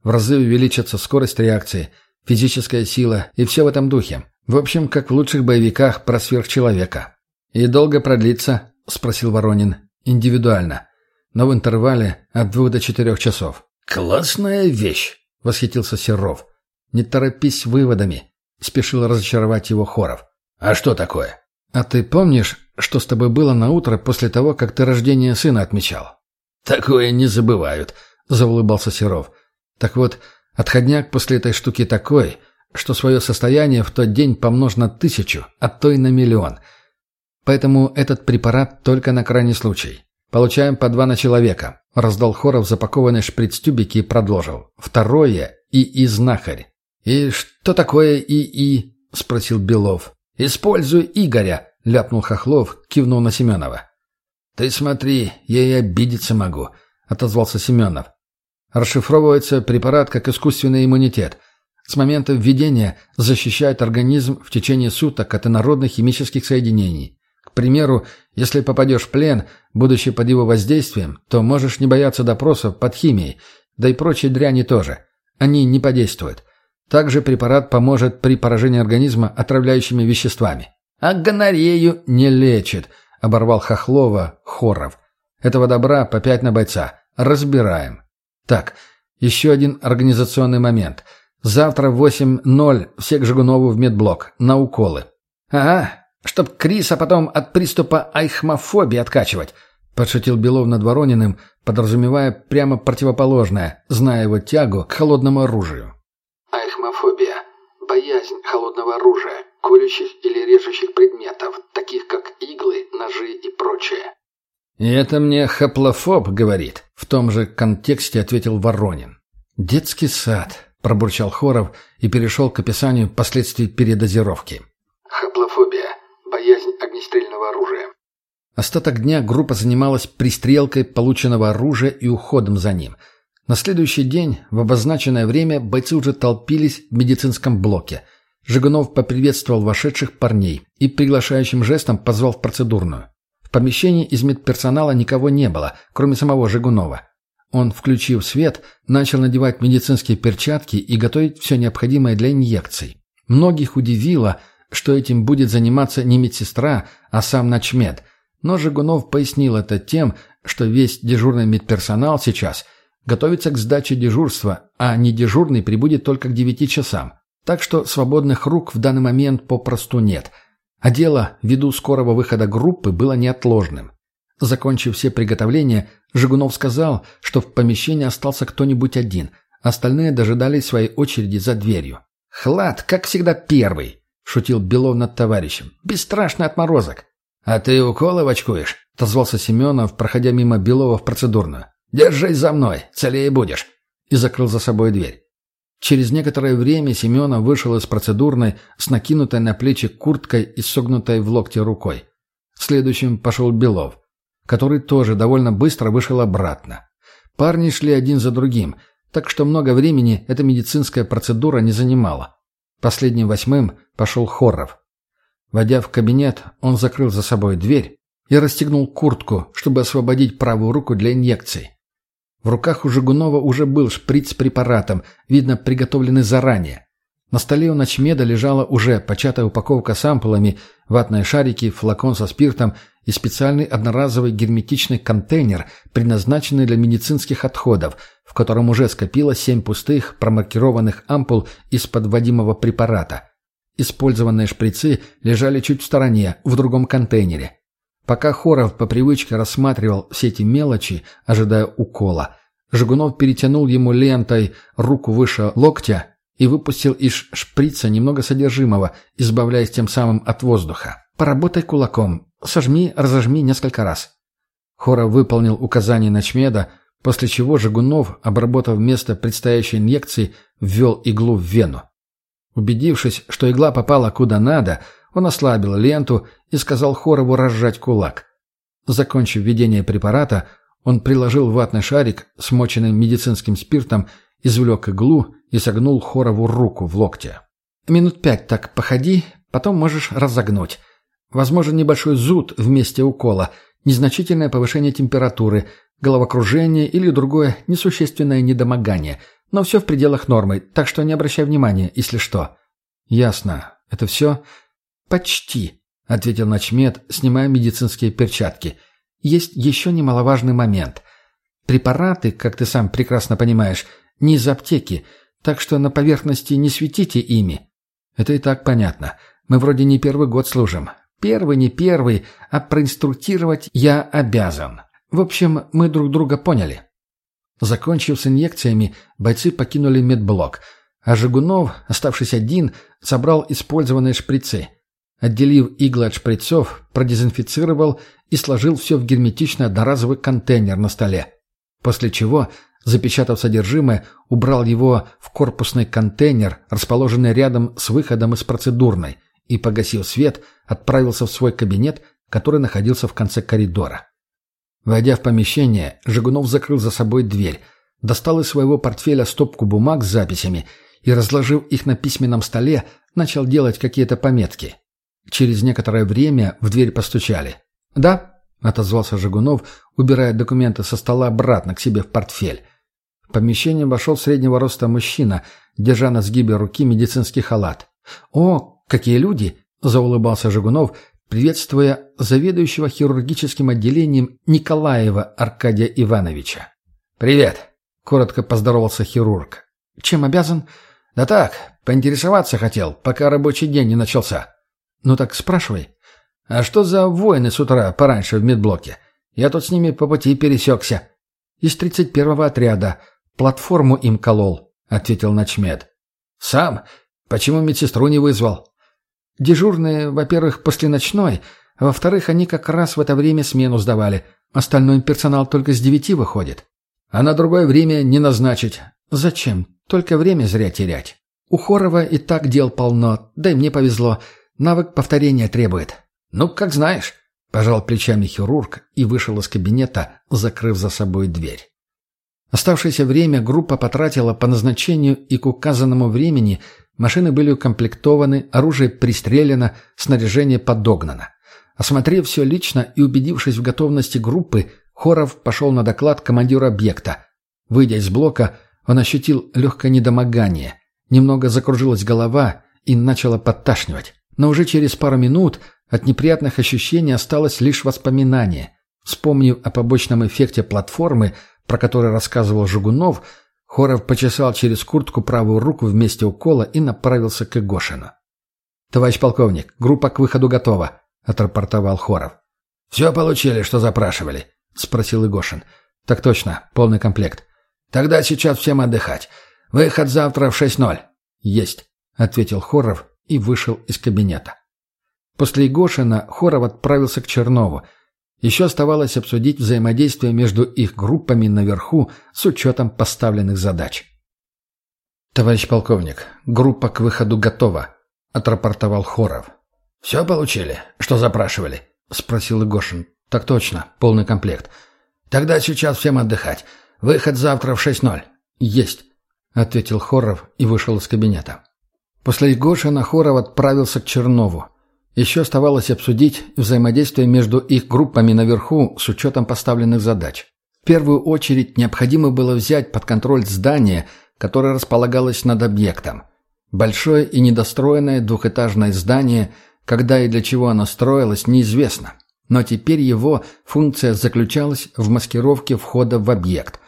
В разы увеличится скорость реакции, физическая сила и все в этом духе. В общем, как в лучших боевиках про сверхчеловека». «И долго продлится?» — спросил Воронин. Индивидуально. Но в интервале от двух до четырех часов. «Классная вещь!» — восхитился Серов. «Не торопись выводами», — спешил разочаровать его Хоров. «А что такое?» «А ты помнишь, что с тобой было на утро после того, как ты рождение сына отмечал?» «Такое не забывают», — заулыбался Серов. «Так вот, отходняк после этой штуки такой, что свое состояние в тот день помножь на тысячу, а то и на миллион. Поэтому этот препарат только на крайний случай. Получаем по два на человека», — раздал Хоров запакованный шприц-тюбики и продолжил. «Второе — и знахарь». «И что такое ИИ?» — спросил Белов. «Используй Игоря», — ляпнул Хохлов, кивнул на Семенова. «Ты смотри, я и обидеться могу», — отозвался Семенов. Расшифровывается препарат как искусственный иммунитет. С момента введения защищает организм в течение суток от инородных химических соединений. К примеру, если попадешь в плен, будучи под его воздействием, то можешь не бояться допросов под химией, да и прочие дряни тоже. Они не подействуют. Также препарат поможет при поражении организма отравляющими веществами. А гонорею не лечит, оборвал Хохлова Хоров. Этого добра по пять на бойца. Разбираем. Так, еще один организационный момент. Завтра в 8.00 все к Жигунову в медблок. На уколы. Ага, чтоб Криса потом от приступа айхмофобии откачивать. Подшутил Белов над Ворониным, подразумевая прямо противоположное, зная его тягу к холодному оружию. Айхмофобия. Боязнь холодного оружия, колющих или режущих предметов, таких как иглы, ножи и прочее. «И это мне хаплофоб говорит», — в том же контексте ответил Воронин. «Детский сад», — пробурчал Хоров и перешел к описанию последствий передозировки. Хаплофобия. Боязнь огнестрельного оружия. Остаток дня группа занималась пристрелкой полученного оружия и уходом за ним. На следующий день, в обозначенное время, бойцы уже толпились в медицинском блоке. Жигунов поприветствовал вошедших парней и приглашающим жестом позвал в процедурную. В помещении из медперсонала никого не было, кроме самого Жигунова. Он, включив свет, начал надевать медицинские перчатки и готовить все необходимое для инъекций. Многих удивило, что этим будет заниматься не медсестра, а сам начмед. Но Жигунов пояснил это тем, что весь дежурный медперсонал сейчас готовится к сдаче дежурства, а не дежурный прибудет только к девяти часам. Так что свободных рук в данный момент попросту нет – а дело, ввиду скорого выхода группы, было неотложным. Закончив все приготовления, Жигунов сказал, что в помещении остался кто-нибудь один, остальные дожидались своей очереди за дверью. «Хлад, как всегда, первый», — шутил Белов над товарищем. «Бесстрашный отморозок». «А ты уколы очкуешь?» — отозвался Семенов, проходя мимо Белова в процедурную. «Держись за мной, целее будешь», — и закрыл за собой дверь. Через некоторое время Семенов вышел из процедурной с накинутой на плечи курткой и согнутой в локте рукой. Следующим пошел Белов, который тоже довольно быстро вышел обратно. Парни шли один за другим, так что много времени эта медицинская процедура не занимала. Последним восьмым пошел Хорров. Войдя в кабинет, он закрыл за собой дверь и расстегнул куртку, чтобы освободить правую руку для инъекций. В руках у Жигунова уже был шприц с препаратом, видно, приготовленный заранее. На столе у ночмеда лежала уже початая упаковка с ампулами, ватные шарики, флакон со спиртом и специальный одноразовый герметичный контейнер, предназначенный для медицинских отходов, в котором уже скопилось семь пустых промаркированных ампул из-под вводимого препарата. Использованные шприцы лежали чуть в стороне, в другом контейнере. Пока Хоров по привычке рассматривал все эти мелочи, ожидая укола, Жигунов перетянул ему лентой руку выше локтя и выпустил из шприца немного содержимого, избавляясь тем самым от воздуха. «Поработай кулаком. Сожми, разожми несколько раз». Хоров выполнил указание Ночмеда, после чего Жигунов, обработав место предстоящей инъекции, ввел иглу в вену. Убедившись, что игла попала куда надо, он ослабил ленту и сказал Хорову разжать кулак. Закончив введение препарата, он приложил ватный шарик, смоченный медицинским спиртом, извлек иглу и согнул Хорову руку в локте. «Минут пять так походи, потом можешь разогнуть. Возможен небольшой зуд в месте укола, незначительное повышение температуры, головокружение или другое несущественное недомогание, но все в пределах нормы, так что не обращай внимания, если что». «Ясно. Это все?» «Почти», — ответил Начмед, снимая медицинские перчатки. есть еще немаловажный момент. Препараты, как ты сам прекрасно понимаешь, не из аптеки, так что на поверхности не светите ими. Это и так понятно. Мы вроде не первый год служим. Первый, не первый, а проинструктировать я обязан. В общем, мы друг друга поняли. Закончив с инъекциями, бойцы покинули медблок, а Жигунов, оставшись один, собрал использованные шприцы. Отделив иглы от шприцов, продезинфицировал и сложил все в герметичный одноразовый контейнер на столе. После чего, запечатав содержимое, убрал его в корпусный контейнер, расположенный рядом с выходом из процедурной, и, погасив свет, отправился в свой кабинет, который находился в конце коридора. Войдя в помещение, Жигунов закрыл за собой дверь, достал из своего портфеля стопку бумаг с записями и, разложив их на письменном столе, начал делать какие-то пометки. Через некоторое время в дверь постучали. «Да», — отозвался Жигунов, убирая документы со стола обратно к себе в портфель. В помещение вошел среднего роста мужчина, держа на сгибе руки медицинский халат. «О, какие люди!» — заулыбался Жигунов, приветствуя заведующего хирургическим отделением Николаева Аркадия Ивановича. «Привет!» — коротко поздоровался хирург. «Чем обязан?» «Да так, поинтересоваться хотел, пока рабочий день не начался». «Ну так спрашивай». «А что за воины с утра пораньше в медблоке? Я тут с ними по пути пересекся». «Из тридцать первого отряда. Платформу им колол», — ответил начмед. «Сам? Почему медсестру не вызвал?» Дежурные, во-первых, после ночной, во-вторых, они как раз в это время смену сдавали. Остальной персонал только с девяти выходит. А на другое время не назначить. Зачем? Только время зря терять. У Хорова и так дел полно, да и мне повезло. Навык повторения требует. Ну, как знаешь. Пожал плечами хирург и вышел из кабинета, закрыв за собой дверь. Оставшееся время группа потратила по назначению и к указанному времени Машины были укомплектованы, оружие пристрелено, снаряжение подогнано. Осмотрев все лично и убедившись в готовности группы, Хоров пошел на доклад командиру объекта. Выйдя из блока, он ощутил легкое недомогание. Немного закружилась голова и начала подташнивать. Но уже через пару минут от неприятных ощущений осталось лишь воспоминание. Вспомнив о побочном эффекте платформы, про который рассказывал Жугунов, Хоров почесал через куртку правую руку вместе укола и направился к Игошину. «Товарищ полковник, группа к выходу готова», — отрапортовал Хоров. «Все получили, что запрашивали?» — спросил Игошин. «Так точно, полный комплект». «Тогда сейчас всем отдыхать. Выход завтра в 6.0». «Есть», — ответил Хоров и вышел из кабинета. После Игошина Хоров отправился к Чернову, еще оставалось обсудить взаимодействие между их группами наверху с учетом поставленных задач. «Товарищ полковник, группа к выходу готова», — отрапортовал Хоров. «Все получили? Что запрашивали?» — спросил Игошин. «Так точно, полный комплект. Тогда сейчас всем отдыхать. Выход завтра в 6.0». «Есть», — ответил Хоров и вышел из кабинета. После Игошина Хоров отправился к Чернову. Еще оставалось обсудить взаимодействие между их группами наверху с учетом поставленных задач. В первую очередь необходимо было взять под контроль здание, которое располагалось над объектом. Большое и недостроенное двухэтажное здание, когда и для чего оно строилось, неизвестно. Но теперь его функция заключалась в маскировке входа в объект.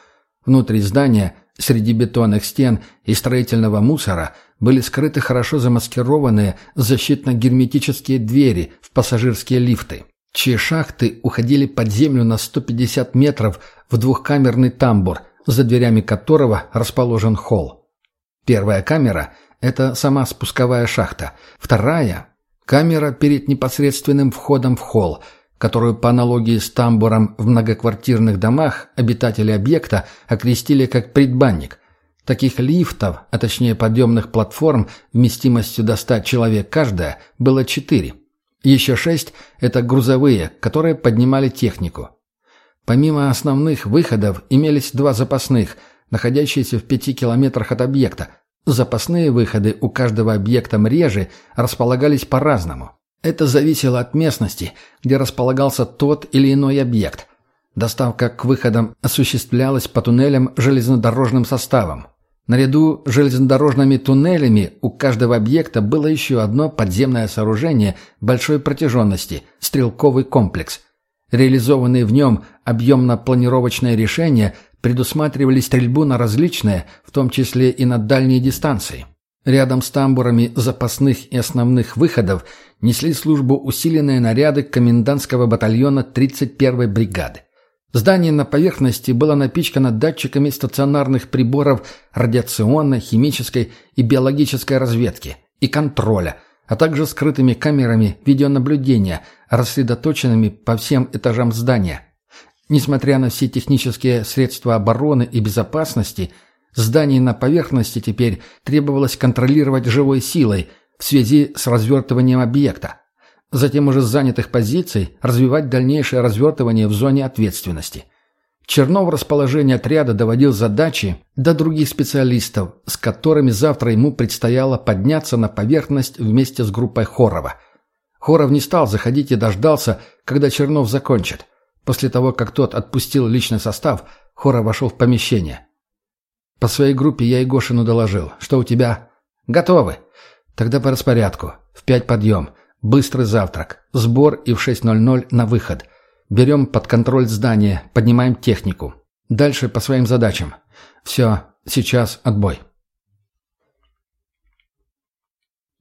Внутри здания, среди бетонных стен и строительного мусора – были скрыты хорошо замаскированные защитно-герметические двери в пассажирские лифты, чьи шахты уходили под землю на 150 метров в двухкамерный тамбур, за дверями которого расположен холл. Первая камера – это сама спусковая шахта. Вторая – камера перед непосредственным входом в холл, которую по аналогии с тамбуром в многоквартирных домах обитатели объекта окрестили как предбанник – Таких лифтов, а точнее подъемных платформ вместимостью до 100 человек каждая, было четыре. Еще шесть – это грузовые, которые поднимали технику. Помимо основных выходов имелись два запасных, находящиеся в пяти километрах от объекта. Запасные выходы у каждого объекта мрежи располагались по-разному. Это зависело от местности, где располагался тот или иной объект. Доставка к выходам осуществлялась по туннелям железнодорожным составом. Наряду с железнодорожными туннелями у каждого объекта было еще одно подземное сооружение большой протяженности – стрелковый комплекс. Реализованные в нем объемно-планировочные решения предусматривали стрельбу на различные, в том числе и на дальние дистанции. Рядом с тамбурами запасных и основных выходов несли службу усиленные наряды комендантского батальона 31-й бригады. Здание на поверхности было напичкано датчиками стационарных приборов радиационной, химической и биологической разведки и контроля, а также скрытыми камерами видеонаблюдения, рассредоточенными по всем этажам здания. Несмотря на все технические средства обороны и безопасности, здание на поверхности теперь требовалось контролировать живой силой в связи с развертыванием объекта. Затем уже с занятых позиций развивать дальнейшее развертывание в зоне ответственности. Чернов расположение отряда доводил задачи до других специалистов, с которыми завтра ему предстояло подняться на поверхность вместе с группой Хорова. Хоров не стал заходить и дождался, когда Чернов закончит. После того, как тот отпустил личный состав, Хоров вошел в помещение. «По своей группе я Егошину доложил. Что у тебя?» «Готовы. Тогда по распорядку. В пять подъем. Быстрый завтрак. Сбор и в 6.00 на выход. Берем под контроль здание, поднимаем технику. Дальше по своим задачам. Все, сейчас отбой.